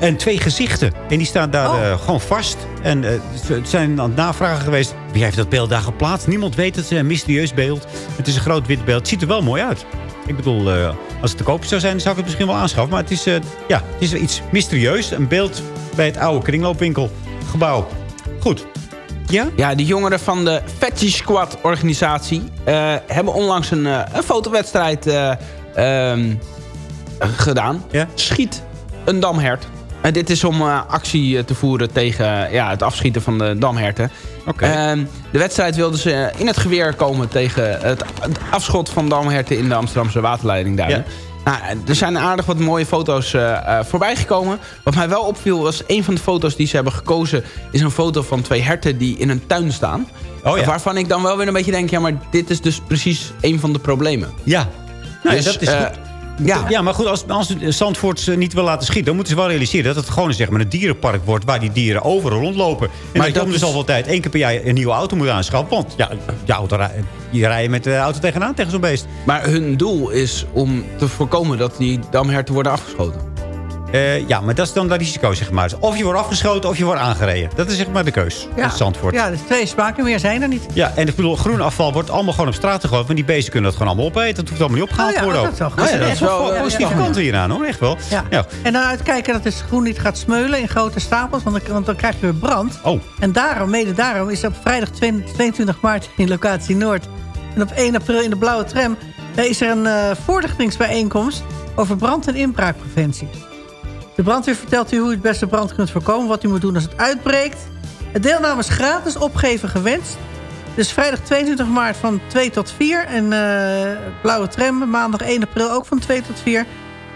En twee gezichten. En die staan daar Oh. eh, gewoon vast. En eh, ze zijn aan het navragen geweest. Wie heeft dat beeld daar geplaatst? Niemand weet het. Het is een mysterieus beeld. Het is een groot wit beeld. Het ziet er wel mooi uit. Ik bedoel, eh, als het te koop zou zijn, zou ik het misschien wel aanschaffen. Maar het is, eh, ja, het is iets mysterieus. Een beeld bij het oude kringloopwinkelgebouw. Goed. Ja? Ja, de jongeren van de Fetchy Squad organisatie eh, hebben onlangs een, een fotowedstrijd eh, ehm, gedaan. Ja? Schiet een damhert. Eh, dit is om actie te voeren tegen ja, het afschieten van de damherten. Ehm, de wedstrijd wilden ze in het geweer komen tegen het, afschot van damherten in de Amsterdamse waterleidingduinen. Nou, er zijn aardig wat mooie foto's uh, voorbij gekomen. Wat mij wel opviel was een van de foto's die ze hebben gekozen... is een foto van twee herten die in een tuin staan. Oh ja. Waarvan ik dan wel weer een beetje denk... ja, maar dit is dus precies een van de problemen. Ja, nou, Dus, ja, dat is eh. Ja. ja, maar goed, als, als Zandvoort ze niet wil laten schieten... dan moeten ze wel realiseren dat het gewoon zeg maar, een dierenpark wordt... waar die dieren overal rondlopen. En Maar dat je om de is- zoveel tijd één keer per jaar een nieuwe auto moet aanschaffen. Want ja, je, auto, rij- je rijdt met de auto tegenaan tegen zo'n beest. Maar hun doel is om te voorkomen dat die damherten worden afgeschoten. Eh, ja, maar dat is dan dat risico, zeg maar. Of je wordt afgeschoten of je wordt aangereden. Dat is zeg maar de keus. Ja, Zandvoort. ja dus twee smaken meer zijn er niet. Ja, en ik bedoel, groen afval wordt allemaal gewoon op straat gegooid. Maar die beesten kunnen dat gewoon allemaal opeten. Dat hoeft allemaal niet opgehaald Oh te ja, worden. dat is wel ook. goed. Oh ja, dat is wel een ja, positieve kant hieraan, hoor. Echt wel. Ja. Ja. En dan uitkijken dat het groen niet gaat smeulen in grote stapels. Want dan, want dan krijg je weer brand. Oh. En daarom, mede daarom, is op vrijdag 22 maart in locatie Noord... en op 1 april in de Blauwe Tram... daar is er een eh voorlichtingsbijeenkomst over brand- en inbraakpreventie. De brandweer vertelt u hoe u het beste brand kunt voorkomen... wat u moet doen als het uitbreekt. Het deelname is gratis, opgeven gewenst. Dus vrijdag 22 maart van 2 tot 4. En eh, Blauwe Tram, maandag 1 april ook van 2 tot 4.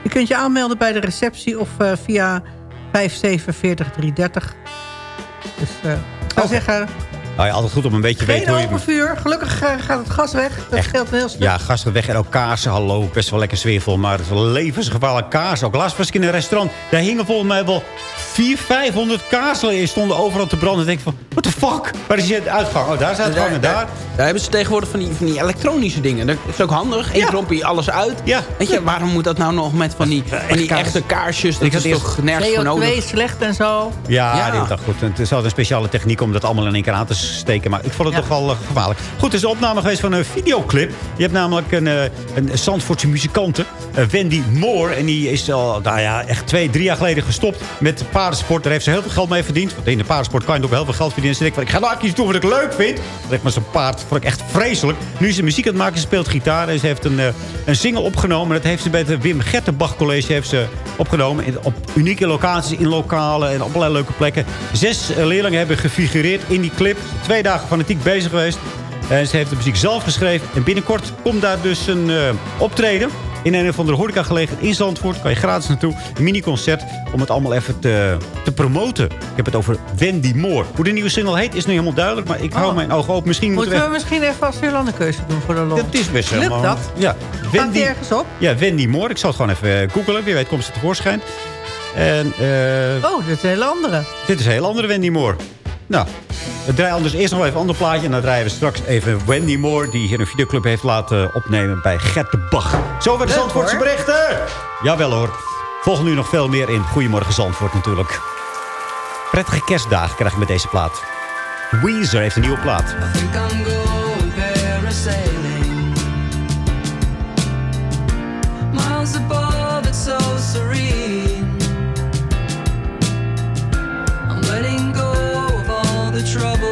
Je kunt je aanmelden bij de receptie of eh, via 5740330. Dus eh, ik zou zeggen, Nou ja, altijd goed om een beetje geen hoe je... open vuur. Gelukkig eh, gaat het gas weg. Dat scheelt een heel stuk. Ja, gasten weg en ook kaarsen. Hallo, best wel lekker sfeervol. Maar het is wel levensgevaarlijk kaarsen. Ook laatst was ik in een restaurant. Daar hingen volgens mij wel 400, 500 kaarsen. in. stonden overal te branden. En denk ik van, what the fuck? Waar is je uitgang? Oh, daar is de uitgang en daar. Daar hebben ze tegenwoordig van die, van die elektronische dingen. Dat is ook handig. Eén knoppie, alles uit. Ja. Weet je, waarom moet dat nou nog met van die, van die kaars. echte kaarsjes? Dat Ik had is toch nergens voor CO2 nodig? slecht en zo. Ja, Ja. dat goed. En Het is altijd een speciale techniek om dat allemaal in één keer aan te steken. Maar ik vond het Ja. toch wel eh, gevaarlijk. Goed, het is een opname geweest van een videoclip. Je hebt namelijk een, eh, een Zandvoortse muzikante, eh, Wendy Moore. En die is al, nou ja, echt twee, drie jaar geleden gestopt met paardensport. Daar heeft ze heel veel geld mee verdiend. Want in de paardensport kan je ook heel veel geld verdienen. Dus ik, van, ik ga nou iets doen wat ik leuk vind. Zeg maar zo'n paard vond ik echt vreselijk. Nu is ze muziek aan het maken. Ze speelt gitaar. En ze heeft een, een single opgenomen. Dat heeft ze bij het Wim Gertenbach College heeft ze opgenomen. In- op unieke locaties, in lokalen en op allerlei leuke plekken. Zes leerlingen hebben gefigureerd in die clip. Twee dagen fanatiek bezig geweest. En ze heeft de muziek zelf geschreven. En binnenkort komt daar dus een eh, optreden. In een of andere horeca gelegen in Zandvoort. Kan je gratis naartoe. Een mini-concert om het allemaal even te, te promoten. Ik heb het over Wendy Moore. Hoe de nieuwe single heet is niet helemaal duidelijk. Maar ik hou Oh. mijn ogen open. Misschien moeten Moeten we... we misschien even als keuze doen voor de lol? Dat is best Lukt dat? Ja. Die ergens op? Ja, Wendy Moore. Ik zal het gewoon even eh, googlen. Wie weet komt ze tevoorschijn. En eh, Oh, dit is een hele andere. dit is een heel andere Wendy Moore. Nou, we draaien anders eerst nog wel even een ander plaatje. En dan draaien we straks even Wendy Moore... die hier een videoclub heeft laten opnemen bij Gert de Bach. Zo weer de Zandvoortse berichten. Jawel hoor. Volgende nu nog veel meer in Goedemorgen Zandvoort natuurlijk. Prettige kerstdagen krijg je met deze plaat. Weezer heeft een nieuwe plaat. think I'm going trouble.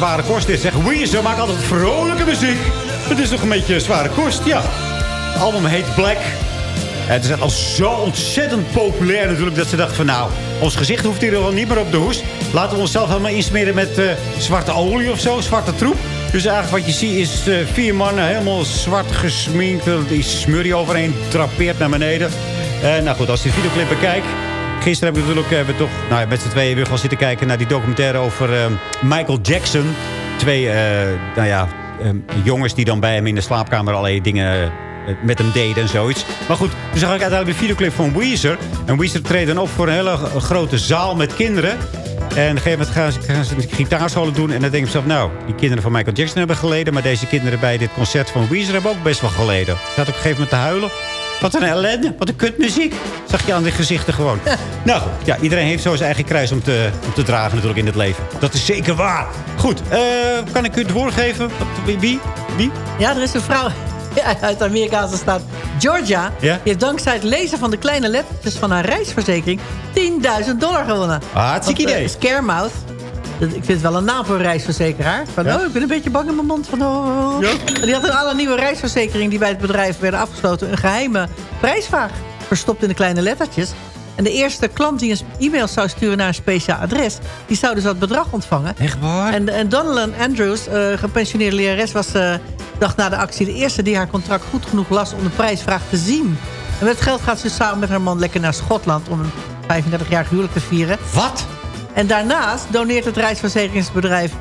Zware kost dit. Zeg, Weezer maakt altijd vrolijke muziek. Het is toch een beetje zware kost, ja. Het album heet Black. Het is al zo ontzettend populair natuurlijk... dat ze dachten van nou, ons gezicht hoeft hier wel niet meer op de hoes. Laten we onszelf helemaal insmeren met eh, zwarte olie of zo, zwarte troep. Dus eigenlijk wat je ziet is eh, vier mannen helemaal zwart gesminkt. Die smurrie overheen trapeert naar beneden. En nou goed, als je de videoclip bekijkt... Gisteren hebben we natuurlijk hebben we toch nou, met z'n tweeën weer gewoon zitten kijken... naar die documentaire over eh, Michael Jackson. Twee eh, nou ja, eh, jongens die dan bij hem in de slaapkamer allerlei dingen eh, met hem deden en zoiets. Maar goed, toen zag ik uiteindelijk de videoclip van Weezer. En Weezer treedt dan op voor een hele grote zaal met kinderen. En op een gegeven moment gaan ze, gaan gitaarsolo doen. En dan denk ik mezelf, nou, die kinderen van Michael Jackson hebben geleden. Maar deze kinderen bij dit concert van Weezer hebben ook best wel geleden. Ze zaten op een gegeven moment te huilen. Wat een ellende, wat een kutmuziek. Zag je aan die gezichten gewoon. nou goed, ja, iedereen heeft zo zijn eigen kruis om te, om te dragen natuurlijk in het leven. Dat is zeker waar. Goed, eh, kan ik u het woord geven? Wie, wie? Ja, er is een vrouw *laughs* uit de Amerikaanse staat Georgia. Ja? Die heeft dankzij het lezen van de kleine lettertjes van haar reisverzekering 10.000 dollar gewonnen. Ah, hartstikke Want, eh, idee. Scaremouth. Ik vind het wel een naam voor een reisverzekeraar. Van, Ja? oh, ik ben een beetje bang in mijn mond. Van, oh, oh, oh. En Die had in alle nieuwe reisverzekeringen die bij het bedrijf werden afgesloten... een geheime prijsvraag verstopt in de kleine lettertjes. En de eerste klant die een e-mail zou sturen naar een speciaal adres... die zou dus dat bedrag ontvangen. Echt waar? En, en Donnellan Andrews, eh, gepensioneerde lerares... was de dag na de actie de eerste die haar contract goed genoeg las... om de prijsvraag te zien. En met het geld gaat ze samen met haar man lekker naar Schotland... om een 35-jarig huwelijk te vieren. Wat? En daarnaast doneert het reisverzekeringsbedrijf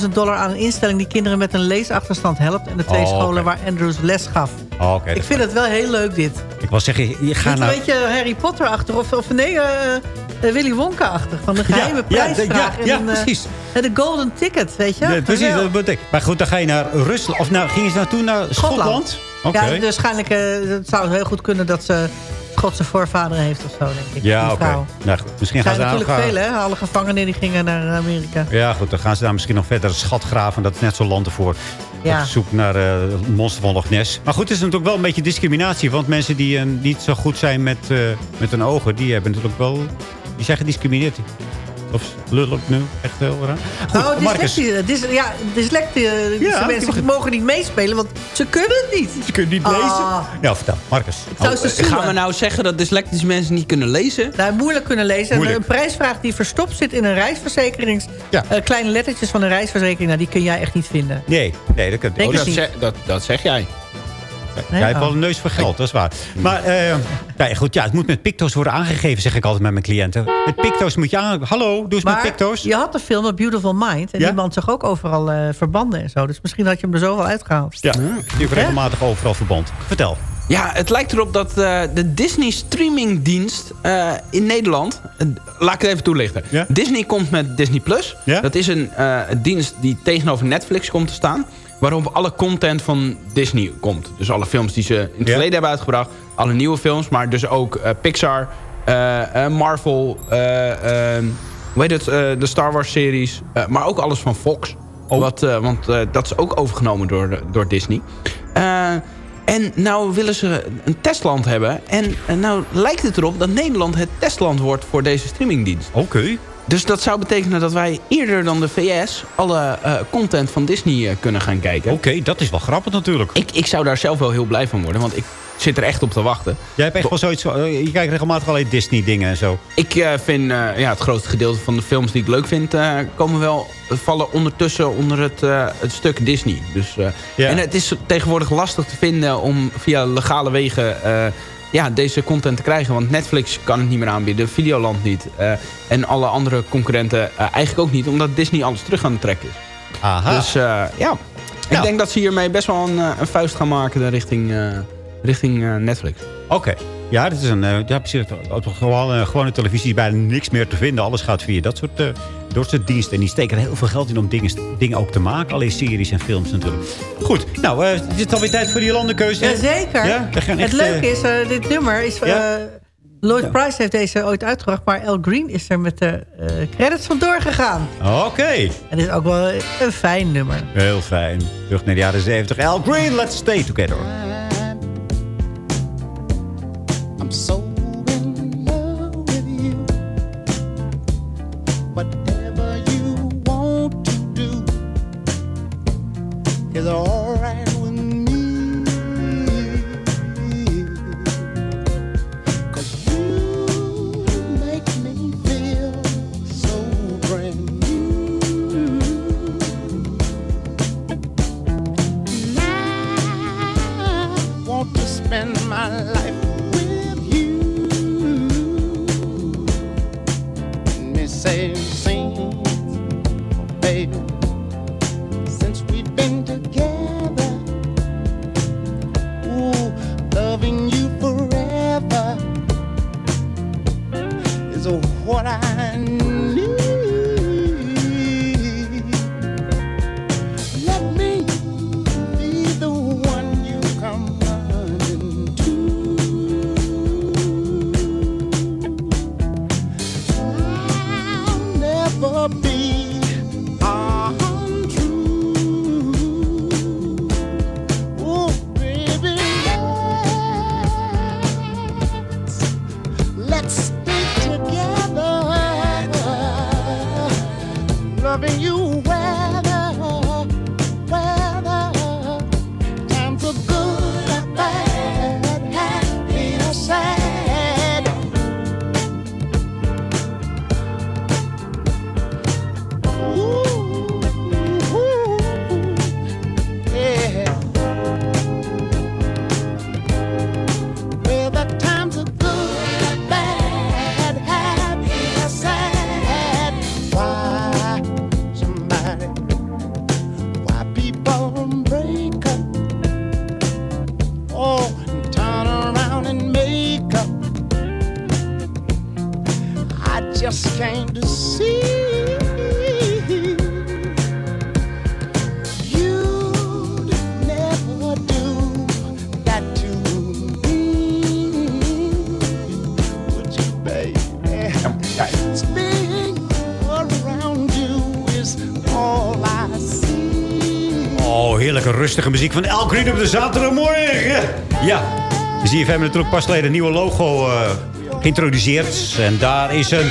10.000 dollar aan een instelling die kinderen met een leesachterstand helpt. En de twee Oh, scholen waar Andrews les gaf. Oh, ik vind het wel heel leuk dit. Ik wil zeggen, je, gaat naar... een beetje Harry Potter-achtig. Of, of nee, eh, eh, Willy Wonka-achtig. Van de geheime ja, prijsvraag. ja, eh, precies. en de golden ticket, weet je? Ja, precies, dat betekent. Maar goed, dan ga je naar Rusland. Of nou, gingen ze naartoe naar Schotland? Ja, waarschijnlijk eh, het zou heel goed kunnen dat ze Schotse voorvaderen heeft of zo, denk ik. Ja, oké. vrouw. Nou misschien gaan ze daar natuurlijk veel, hè? Alle gevangenen die gingen naar Amerika. Ja, goed, dan gaan ze daar misschien nog verder schat graven. Dat is net zo'n land ervoor. Ja. Op zoek naar het monster van Loch Ness. Maar goed, het is natuurlijk wel een beetje discriminatie. Want mensen die eh, niet zo goed zijn met, eh, met hun ogen... die hebben natuurlijk wel... Die zijn gediscrimineerd. Of lul ik nu echt heel raar? Goed, Marcus. dyslexie, dys, ja, dyslexie, Ja, mensen mogen niet meespelen, want ze kunnen het niet. Ze kunnen niet Ah. lezen. Ja, vertel. Marcus. zoenen. Gaan we nou zeggen dat dyslectische mensen niet kunnen lezen? Nou, moeilijk kunnen lezen. En. Een prijsvraag die verstopt zit in een reisverzekerings... eh, kleine lettertjes van een reisverzekering, nou, die kun jij echt niet vinden. Nee, nee, dat kan Denk Oh, dat, niet. zeg, dat, dat zeg jij. Jij hebt wel een neus voor geld, dat is waar. Maar eh, nee, goed, ja, het moet met picto's worden aangegeven, zeg ik altijd met mijn cliënten. Met picto's moet je aan... Hallo, doe eens met Maar picto's. je had de film A Beautiful Mind. En Ja? die man zag ook overal eh, verbanden en zo. Dus misschien had je hem er zo wel uitgehaald. Ja, die heeft regelmatig overal verband. Vertel. Ja, het lijkt erop dat eh, de Disney streamingdienst eh, in Nederland... laat ik het even toelichten. Disney komt met Disney+. Plus. Dat is een eh, dienst die tegenover Netflix komt te staan. Waarop alle content van Disney komt. Dus alle films die ze in het verleden hebben uitgebracht. Alle nieuwe films, maar dus ook eh, Pixar, eh, eh, Marvel... eh, eh, hoe heet het? de Star Wars series. maar ook alles van Fox. Wat, eh, want dat is ook overgenomen door, door Disney. En nou willen ze een testland hebben. En, en nou lijkt het erop dat Nederland het testland wordt voor deze streamingdienst. Oké. Dus dat zou betekenen dat wij eerder dan de VS... alle eh, content van Disney eh, kunnen gaan kijken. Oké, dat is wel grappig natuurlijk. Ik, ik zou daar zelf wel heel blij van worden. Want ik zit er echt op te wachten. Jij hebt echt wel zoiets eh, Je kijkt regelmatig allerlei Disney dingen en zo. Ik vind ja, het grootste gedeelte van de films die ik leuk vind... komen wel, vallen ondertussen onder het, het stuk Disney. Dus, Ja. En het is tegenwoordig lastig te vinden om via legale wegen... ja, deze content te krijgen. Want Netflix kan het niet meer aanbieden. Videoland niet. eh, en alle andere concurrenten eh, eigenlijk ook niet. Omdat Disney alles terug aan het trekken is. Aha. Dus eh, ja, ik denk dat ze hiermee best wel een, een vuist gaan maken richting, richting Netflix. Oké. Ja, dat is een... eh, ja, precies. Op gewoon, gewone televisie is bijna niks meer te vinden. Alles gaat via dat soort, dat soort diensten. En die steken er heel veel geld in om dingen, dingen ook te maken. Alleen series en films natuurlijk. Goed. Nou, eh, is het alweer tijd voor die landenkeuze? Jazeker. Ja, echt, het leuke is, dit nummer is... Ja? Lloyd Price heeft deze ooit uitgebracht, maar Al Green is er met de credits vandoor gegaan. Oké. En het is ook wel een fijn nummer. Heel fijn. Terug naar de jaren 70. Al Green, let's stay together. Rustige muziek van Elk Green op de zaterdagmorgen. Ja, zie je hebben natuurlijk pas geleden een nieuwe logo eh, geïntroduceerd. En daar is een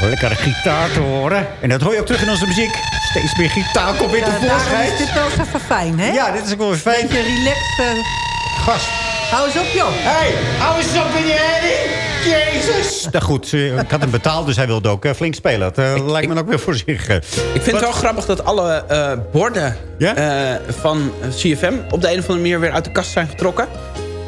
lekkere gitaar te horen. En dat hoor je ook terug in onze muziek. Steeds meer gitaar komt weer Ja, tevoorschijn. is dit wel even fijn, hè? Ja, dit is ook wel weer fijn. Beetje relaxed. eh. Gast. Hou eens op, joh. Hey, hou eens op in die Jezus. Nou goed, ik had hem betaald, dus hij wilde ook eh, flink spelen. Dat eh, lijkt me ook weer voor zich. eh. Ik vind het wel grappig dat alle eh, borden eh, van CFM op de een of andere manier weer uit de kast zijn getrokken.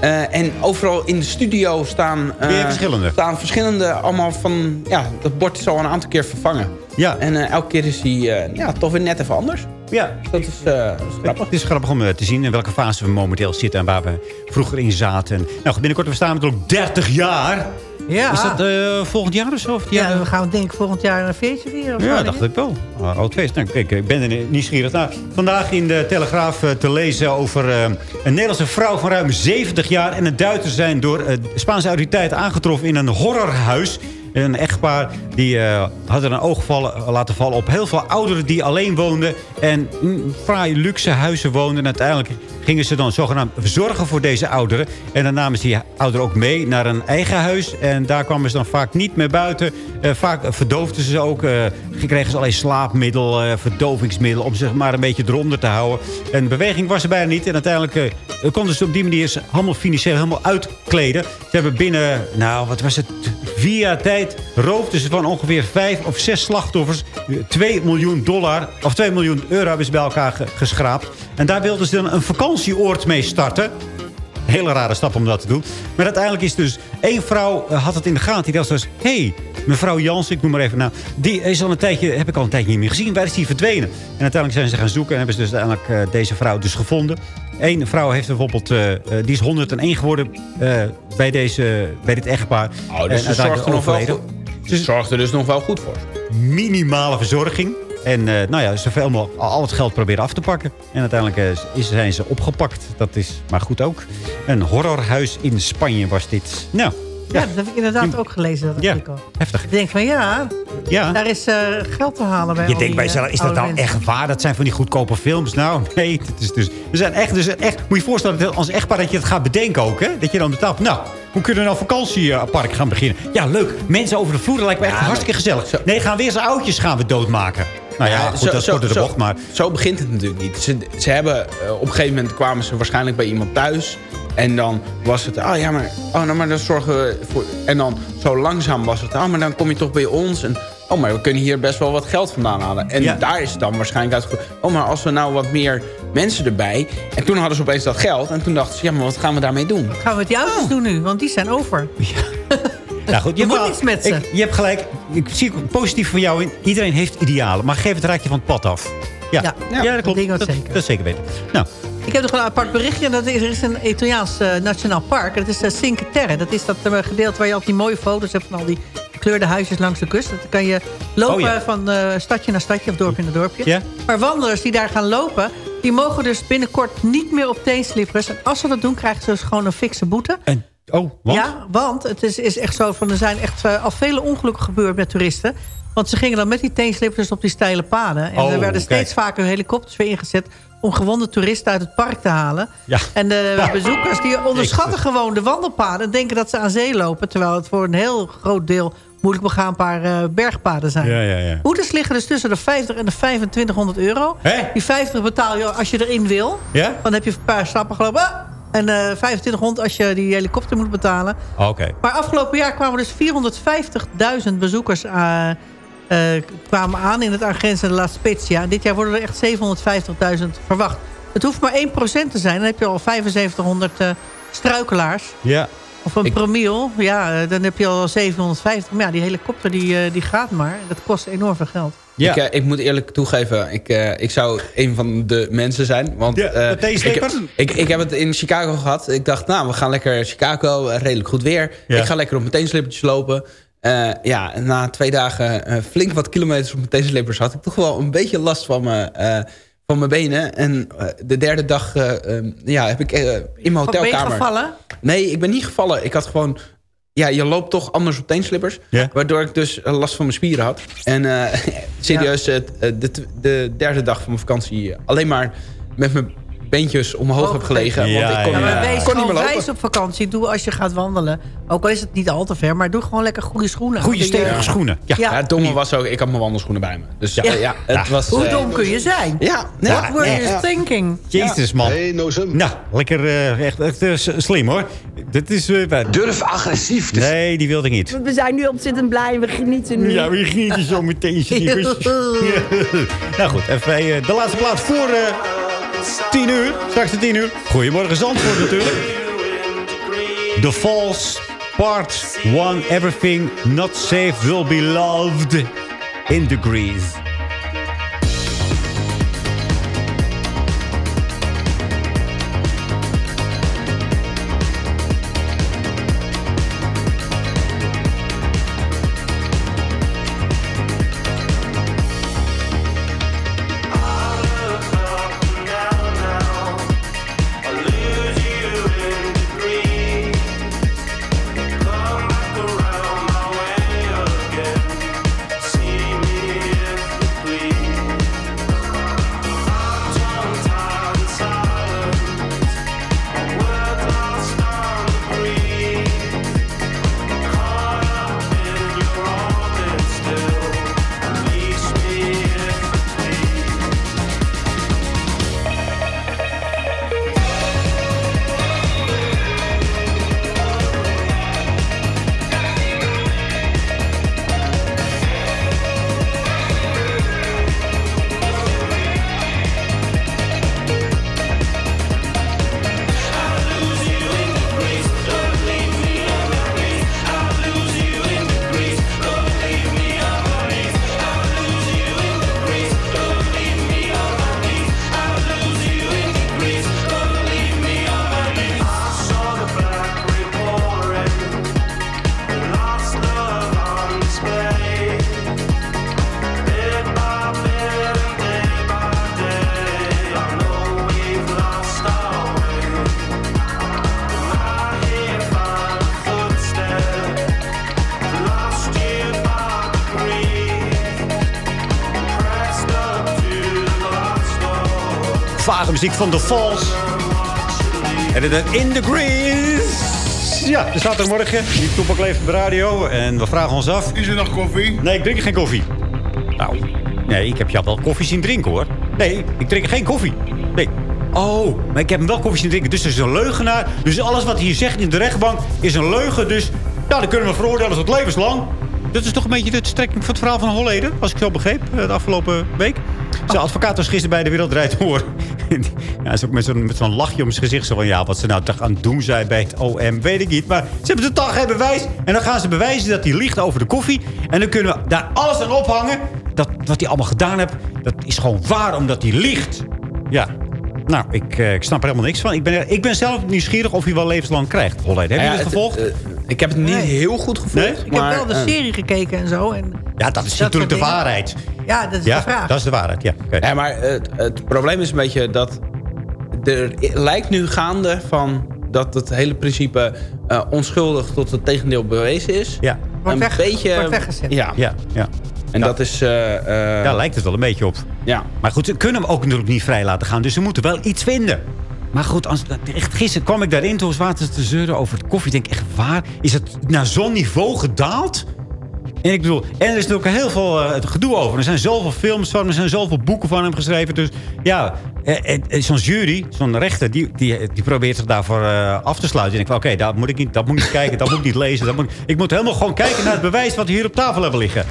Eh, en overal in de studio staan, eh, verschillende. staan verschillende allemaal van... Ja, dat bord is al een aantal keer vervangen. Ja. En eh, elke keer is hij ja, toch weer net even anders. Ja. Dat is, eh, dat is grappig. Het is grappig om te zien in welke fase we momenteel zitten... en waar we vroeger in zaten. Nou, binnenkort we staan we ook 30 jaar. Ja. Is dat eh, volgend jaar of zo? Of Ja, we gaan denk ik volgend jaar een feestje vieren. of Ja, dacht ik wel. Ah, Oud feest. Nou, kijk, ik ben er nieuwsgierig naar. Vandaag in de Telegraaf eh, te lezen over eh, een Nederlandse vrouw van ruim 70 jaar... en een Duitser zijn door Spaanse autoriteiten aangetroffen in een horrorhuis. Een echtpaar die eh, hadden een oog laten vallen op heel veel ouderen die alleen woonden... en in fraaie luxe huizen woonden. En uiteindelijk gingen ze dan zogenaamd zorgen voor deze ouderen. En dan namen ze die ouderen ook mee naar een eigen huis. En daar kwamen ze dan vaak niet meer buiten. Eh, vaak verdoofden ze ook. eh kregen ze allerlei slaapmiddel, eh, verdovingsmiddel... om zich maar een beetje eronder te houden. En beweging was er bijna niet. En uiteindelijk konden ze op die manier ze allemaal financieel helemaal uitkleden. Ze hebben binnen, nou wat was het, vier jaar tijd... roofden ze van ongeveer vijf of zes slachtoffers... 2 miljoen dollar, of 2 miljoen euro hebben bij elkaar ge- geschraapt. En daar wilden ze dan een vakantieoord mee starten. Hele rare stap om dat te doen. Maar uiteindelijk is dus... één vrouw eh, had het in de gaten. Die dacht dus... Hé, hey, mevrouw Jans, ik noem maar even nou... Die is al een tijdje, heb ik al een tijdje niet meer gezien. Waar is die verdwenen? En uiteindelijk zijn ze gaan zoeken... en hebben ze dus uiteindelijk eh, deze vrouw dus gevonden. Eén vrouw heeft bijvoorbeeld... eh, die is 101 geworden bij, deze, bij dit echtpaar. Oh, dus En ze zorgt er nog wel goed. Ze zorgt er dus nog wel goed voor. Minimale verzorging. En eh, nou ja, zoveel mogelijk al het geld proberen af te pakken. En uiteindelijk eh, is, zijn ze opgepakt. Dat is maar goed ook. Een horrorhuis in Spanje was dit. Nou, Ja, dat heb ik inderdaad ook gelezen, dat Ja, artikel. heftig. Ik denk van ja, Ja. daar is eh, geld te halen bij Je denkt bij jezelf, is dat nou echt waar? Dat zijn van die goedkope films. Nou, *laughs* nee. Het is dus, er zijn echt, dus echt, moet je je voorstellen, dat als echtpaar dat je het gaat bedenken ook. Hè? Dat je dan betaalt. Nou, hoe kunnen we nou vakantiepark gaan beginnen? Ja, leuk. Mensen over de vloer lijkt me echt hartstikke gezellig. Nee, gaan weer zijn oudjes gaan we doodmaken. Nou ja, goed, dat is de bocht, maar... Zo begint het natuurlijk niet. Ze, ze hebben, eh, op een gegeven moment kwamen ze waarschijnlijk bij iemand thuis. En dan was het, oh ja, maar, oh, nou, maar dan zorgen we voor... En dan zo langzaam was het, oh, maar dan kom je toch bij ons. En, oh, maar we kunnen hier best wel wat geld vandaan halen. En Ja. daar is het dan waarschijnlijk uitgekomen. Oh, maar als we nou wat meer mensen erbij... En toen hadden ze opeens dat geld. En toen dachten ze, ja, maar wat gaan we daarmee doen? Gaan we met die auto's doen nu, want die zijn over. *laughs* Nou goed, je, Je moet hebt wel- iets met ze. ik- je hebt gelijk. Ik zie positief van jou in. Iedereen heeft idealen. Maar geef het raadje van het pad af. Ja, Ja, ja, dat dat klopt. dat, zeker. dat is zeker weten. Nou, Ik heb nog een apart berichtje. Dat is, er is een Italiaans eh, nationaal park. Dat is uh, Cinque Terre. Dat is dat eh, gedeelte waar je altijd die mooie foto's hebt... van al die gekleurde huisjes langs de kust. Dat kan je lopen Oh, ja. van eh, stadje naar stadje of dorpje naar dorpje. Ja. Maar wandelers die daar gaan lopen... die mogen dus binnenkort niet meer op teenslippers. En als ze dat doen, krijgen ze dus gewoon een fikse boete. en, oh, want? Ja, want het is, is echt zo van... er zijn echt eh, al vele ongelukken gebeurd met toeristen. Want ze gingen dan met die teenslippers op die steile paden. En Oh, er werden kijk. steeds vaker helikopters weer ingezet... om gewonde toeristen uit het park te halen. Ja. En de Ja. bezoekers die onderschatten gewoon de wandelpaden... en denken dat ze aan zee lopen... terwijl het voor een heel groot deel moeilijk begaanbaar eh, bergpaden zijn. Ja, ja, ja. Boetes liggen dus tussen de 50 en de 2500 euro. Die 50 betaal je als je erin wil. Ja? Dan heb je een paar stappen gelopen. Ah! En eh 2500 als je die helikopter moet betalen. Oh, Oké. Maar afgelopen jaar kwamen dus 450.000 bezoekers eh, eh, kwamen aan in het aangrenzende La Spezia. En dit jaar worden er echt 750.000 verwacht. Het hoeft maar 1% te zijn. Dan heb je al 7500 eh, struikelaars. Ja. Of een promiel. Ja, dan heb je al 750. Maar ja, die helikopter die, die gaat maar. Dat kost enorm veel geld. Ja. Ik, eh, ik moet eerlijk toegeven, ik, eh, ik zou een van de mensen zijn. Want Ja, eh, de teensleper? ik, heb- ik, ik heb het in Chicago gehad. Ik dacht, nou, we gaan lekker Chicago, redelijk goed weer. Ja. Ik ga lekker op mijn teenslippertjes lopen. Eh, ja, na twee dagen eh, flink wat kilometers op mijn teenslippers... had ik toch wel een beetje last van, me, eh, van mijn benen. En de derde dag eh, ehm, ja, heb ik in mijn Wat ben je hotelkamer... gevallen? Nee, ik ben niet gevallen. Ik had gewoon... Ja, je loopt toch anders op teenslippers. Ja. Waardoor ik dus eh, last van mijn spieren had. En eh, *laughs* serieus, eh, de, de derde dag van mijn vakantie... alleen maar met mijn beentjes omhoog heb gelegen. Ja, want ik kon, Ja, maar eh, wees kon niet meer lopen. wijs op vakantie. Doe als je gaat wandelen. Ook al is het niet al te ver. Maar doe gewoon lekker goede schoenen. Goede stevige eh, schoenen. Ja. Ja. Ja, het domme was ook, ik had mijn wandelschoenen bij me. Dus ja, Ja. ja, het was... Hoe eh, dom kun je zijn? Ja, nee, What were ja, you thinking? Jezus, man. Nou, lekker eh, echt, echt eh, slim, hoor. Dit is... eh, Durf agressief te nee, die wilde ik niet. We zijn nu ontzettend blij en we genieten nu. Ja, ging je zo meteen *laughs* *laughs* nou goed, even eh, de laatste plaats voor eh 10 uur. Straks de 10 uur. Goedemorgen Zandvoort natuurlijk. The Falls, Part 1. Everything not safe will be loved in degrees. Muziek van The Falls. En het In Degrees. Ja, de zaterdagmorgen. Die toepak leeft op de radio. En we vragen ons af. Is er nog koffie? Nee, ik drink geen koffie. Nou, nee, ik heb jou wel koffie zien drinken, hoor. Nee, ik drink geen koffie. Nee. Oh, maar ik heb hem wel koffie zien drinken. Dus dat is een leugenaar. Dus alles wat hij hier zegt in de rechtbank is een leugen. Dus nou, dan kunnen we veroordelen tot levenslang. Dat is toch een beetje de strekking van het verhaal van Holleden, als ik zo begreep, eh, de afgelopen week. Zijn Oh. advocaat was gisteren bij de Wereld Draait Door. *laughs* ja, hij is ook met zo'n met zo'n lachje om zijn gezicht. Zo van, ja, wat ze nou toch aan het doen zijn bij het OM, weet ik niet. Maar ze hebben totaal geen bewijs. En dan gaan ze bewijzen dat hij liegt over de koffie. En dan kunnen we daar alles aan ophangen. Dat wat hij allemaal gedaan heeft, dat is gewoon waar omdat hij liegt. Ja. Nou, ik, eh, ik snap er helemaal niks van. Ik ben, ik ben zelf nieuwsgierig of hij wel levenslang krijgt. Holleden. Hebben Ja, jullie het gevolgd? eh, ik heb het niet Nee. heel goed gevolgd. Nee? Ik maar, heb wel de eh, serie gekeken en zo. En ja, dat is dat natuurlijk de dingen. waarheid. Ja, dat is Ja, de vraag. dat is de waarheid. Ja, oké. Ja, maar het, het probleem is een beetje dat... Er lijkt nu gaande van dat het hele principe eh, onschuldig tot het tegendeel bewezen is. Ja. Wordt een weg- beetje... wordt weggezet. Ja. Ja, ja. En dat is... eh, eh, Daar lijkt het wel een beetje op. Ja. Maar goed, ze kunnen hem ook natuurlijk niet vrij laten gaan. Dus ze moeten wel iets vinden. Maar goed, als, echt, gisteren kwam ik daarin. Toen was water te zeuren over het koffie. Ik denk echt, waar? Is het naar zo'n niveau gedaald? En ik bedoel, er is natuurlijk heel veel eh, gedoe over. Er zijn zoveel films van hem, er zijn zoveel boeken van hem geschreven. Dus ja, eh, eh, zo'n jury, zo'n rechter, die, die, die probeert zich daarvoor af te sluiten. En ik van, oké, dat moet ik niet, dat moet ik kijken, dat moet ik niet lezen. Dat moet, ik- ik moet helemaal gewoon kijken naar het bewijs wat we hier op tafel hebben liggen.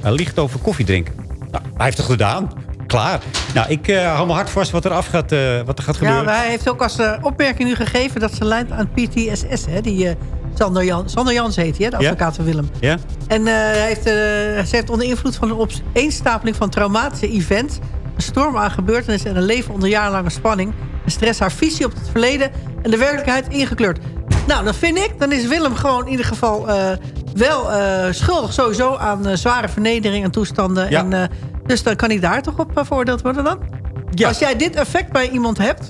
Hij ligt over koffie drinken. Nou, hij heeft het gedaan. Klaar. Nou, ik eh, hou me hard vast wat er af gaat, eh, wat er gaat Ja, gebeuren. maar hij heeft ook als eh, opmerking nu gegeven dat ze lijnt aan PTSS. Hè, die Sander, Jan, Sander Jans heet hij, de Ja? advocaat van Willem. Ja? En hij heeft, ze heeft onder invloed van een opeenstapeling van traumatische events... een storm aan gebeurtenissen en een leven onder jarenlange spanning... en stress haar visie op het verleden en de werkelijkheid ingekleurd. Nou, dan vind ik, dan is Willem gewoon in ieder geval wel schuldig sowieso... aan zware vernedering en toestanden. Ja. En, dus dan kan hij daar toch op uh, veroordeeld worden dan? Ja. Als jij dit effect bij iemand hebt...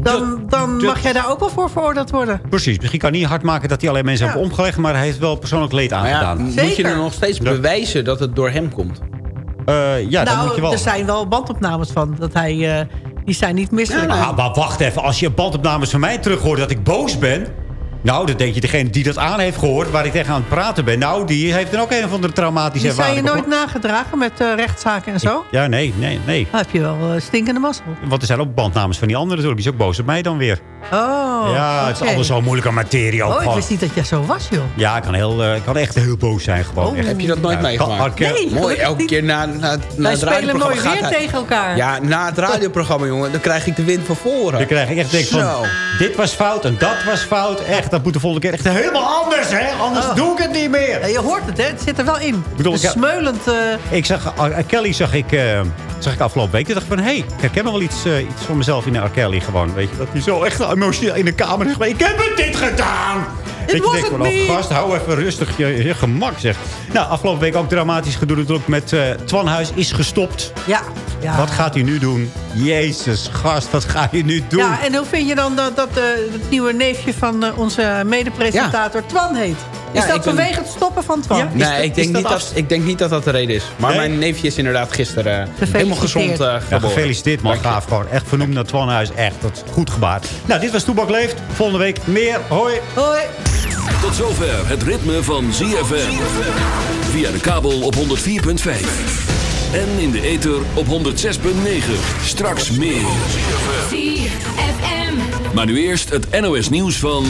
dan, dan dat- mag jij daar ook wel voor veroordeeld worden. Precies. Misschien kan hij niet hard maken dat hij alleen mensen Ja. heeft omgelegd... maar hij heeft wel persoonlijk leed ja, aangedaan. moet je dan nog steeds Ja. bewijzen dat het door hem komt? Eh, ja, dat moet je nou, wel. er zijn wel bandopnames van. Dat hij, eh, die zijn niet misselijk. Ah, maar wacht even. Als je bandopnames van mij terug hoort dat ik boos ben... Nou, dan denk je, degene die dat aan heeft gehoord... waar ik tegen aan het praten ben... nou, die heeft dan ook een of andere traumatische die zijn je nooit nagedragen met eh, rechtszaken en zo? Ja, nee, nee, nee. Dan heb je wel eh, stinkende mazzel. Want er zijn ook bandnames van die anderen natuurlijk. Die is ook boos op mij dan weer. Oh, ja, het is allemaal zo'n moeilijke materie ook Oh, ik wist niet dat jij zo was, joh. Ja, ik kan, heel, eh, ik kan echt heel boos zijn gewoon. Oh. Heb je dat nooit Ja, meegemaakt? kan- Nee, Mooi, elke niet. keer na, na, na Wij het spelen mooi weer hij- tegen elkaar. Ja, na het radioprogramma, jongen, dan krijg ik de wind van voren. Dan krijg ik echt denk van, Zo. dit was fout en dat was fout. Echt, dat moet de volgende keer echt helemaal anders, hè? Anders Oh. doe ik het niet meer. Ja, je hoort het, hè? Het zit er wel in. bedoel, Dus ik- smeulend... eh, Ik zag, R. Kelly zag ik, eh, zag ik afgelopen week. Toen dacht ik van, hé, hey, ik herken wel iets, iets van mezelf in R. Kelly gewoon. Weet je, dat hij zo echt emotioneel in de kamer. Ik heb het dit gedaan! Je was het niet. gast, hou even rustig je, je gemak, zeg. Nou, afgelopen week ook dramatisch gedoe natuurlijk met eh Twan Huis is gestopt. ja, ja. Wat gaat hij nu doen? Jezus, gast, wat ga je nu doen? Ja, en hoe vind je dan dat, dat eh, het nieuwe neefje van eh, onze medepresentator Twan heet? Is Ja, dat ben- vanwege het stoppen van Twan? Ja. Nee, dat- ik, denk dat niet dat, ik denk niet dat dat de reden is. Maar Nee? mijn neefje is inderdaad gisteren eh, helemaal gezond eh Ja, geboren. gefeliciteerd man, gaaf gewoon. Echt vernoemd naar Twan Huis, echt. Dat is goed gebaard. Nou, dit was Toebak Leeft. Volgende week meer. Hoi. Hoi. Tot zover het ritme van ZFM. Via de kabel op 104.5. En in de ether op 106.9. Straks meer. ZFM. Maar nu eerst het NOS nieuws van...